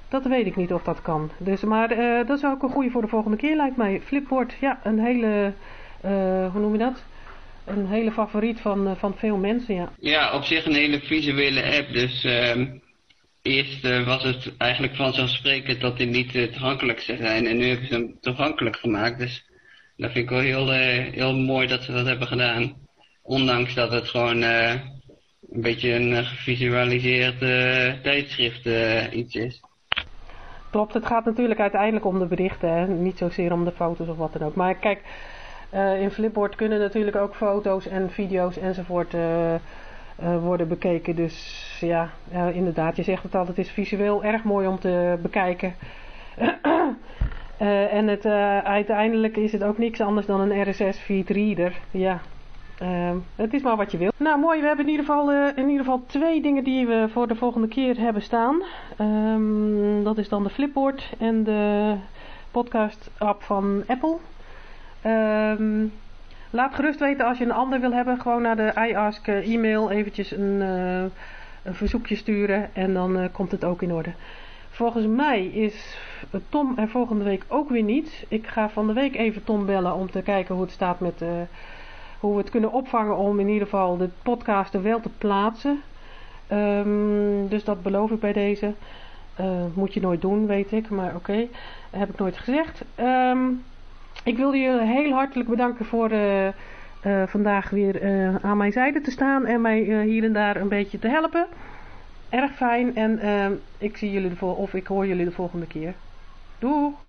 B: Dat weet ik niet of dat kan. Dus, maar uh, dat is ook een goede voor de volgende keer lijkt mij. Flipboard, ja, een hele, uh, hoe noem je dat? Een hele favoriet van, van veel mensen, ja.
D: Ja, op zich een hele visuele app. Dus uh, eerst was het eigenlijk vanzelfsprekend dat die niet toegankelijk zou zijn. En nu hebben ze hem toegankelijk gemaakt. Dus dat vind ik wel heel, heel mooi dat ze dat hebben gedaan. Ondanks dat het gewoon een beetje een gevisualiseerd tijdschrift iets is.
B: Klopt, het gaat natuurlijk uiteindelijk om de berichten, hè? niet zozeer om de foto's of wat dan ook. Maar kijk, uh, in Flipboard kunnen natuurlijk ook foto's en video's enzovoort uh, uh, worden bekeken. Dus ja, inderdaad, je zegt het al, het is visueel erg mooi om te bekijken. en het, uiteindelijk is het ook niks anders dan een RSS-feed reader. Ja, uh, het is maar wat je wil. Nou mooi, we hebben in ieder, geval, uh, in ieder geval twee dingen die we voor de volgende keer hebben staan. Um, dat is dan de Flipboard en de podcast app van Apple. Um, laat gerust weten als je een ander wil hebben. Gewoon naar de iAsk e-mail eventjes een, uh, een, verzoekje sturen en dan komt het ook in orde. Volgens mij is Tom er volgende week ook weer niet. Ik ga van de week even Tom bellen om te kijken hoe het staat met hoe we het kunnen opvangen om in ieder geval de podcast er wel te plaatsen. Um, dus dat beloof ik bij deze. Uh, moet je nooit doen, weet ik. Maar oké, heb ik nooit gezegd. Um, ik wil jullie heel hartelijk bedanken voor uh, uh, vandaag weer aan mijn zijde te staan. En mij hier en daar een beetje te helpen. Erg fijn. En ik zie jullie de of ik hoor jullie de volgende keer. Doei!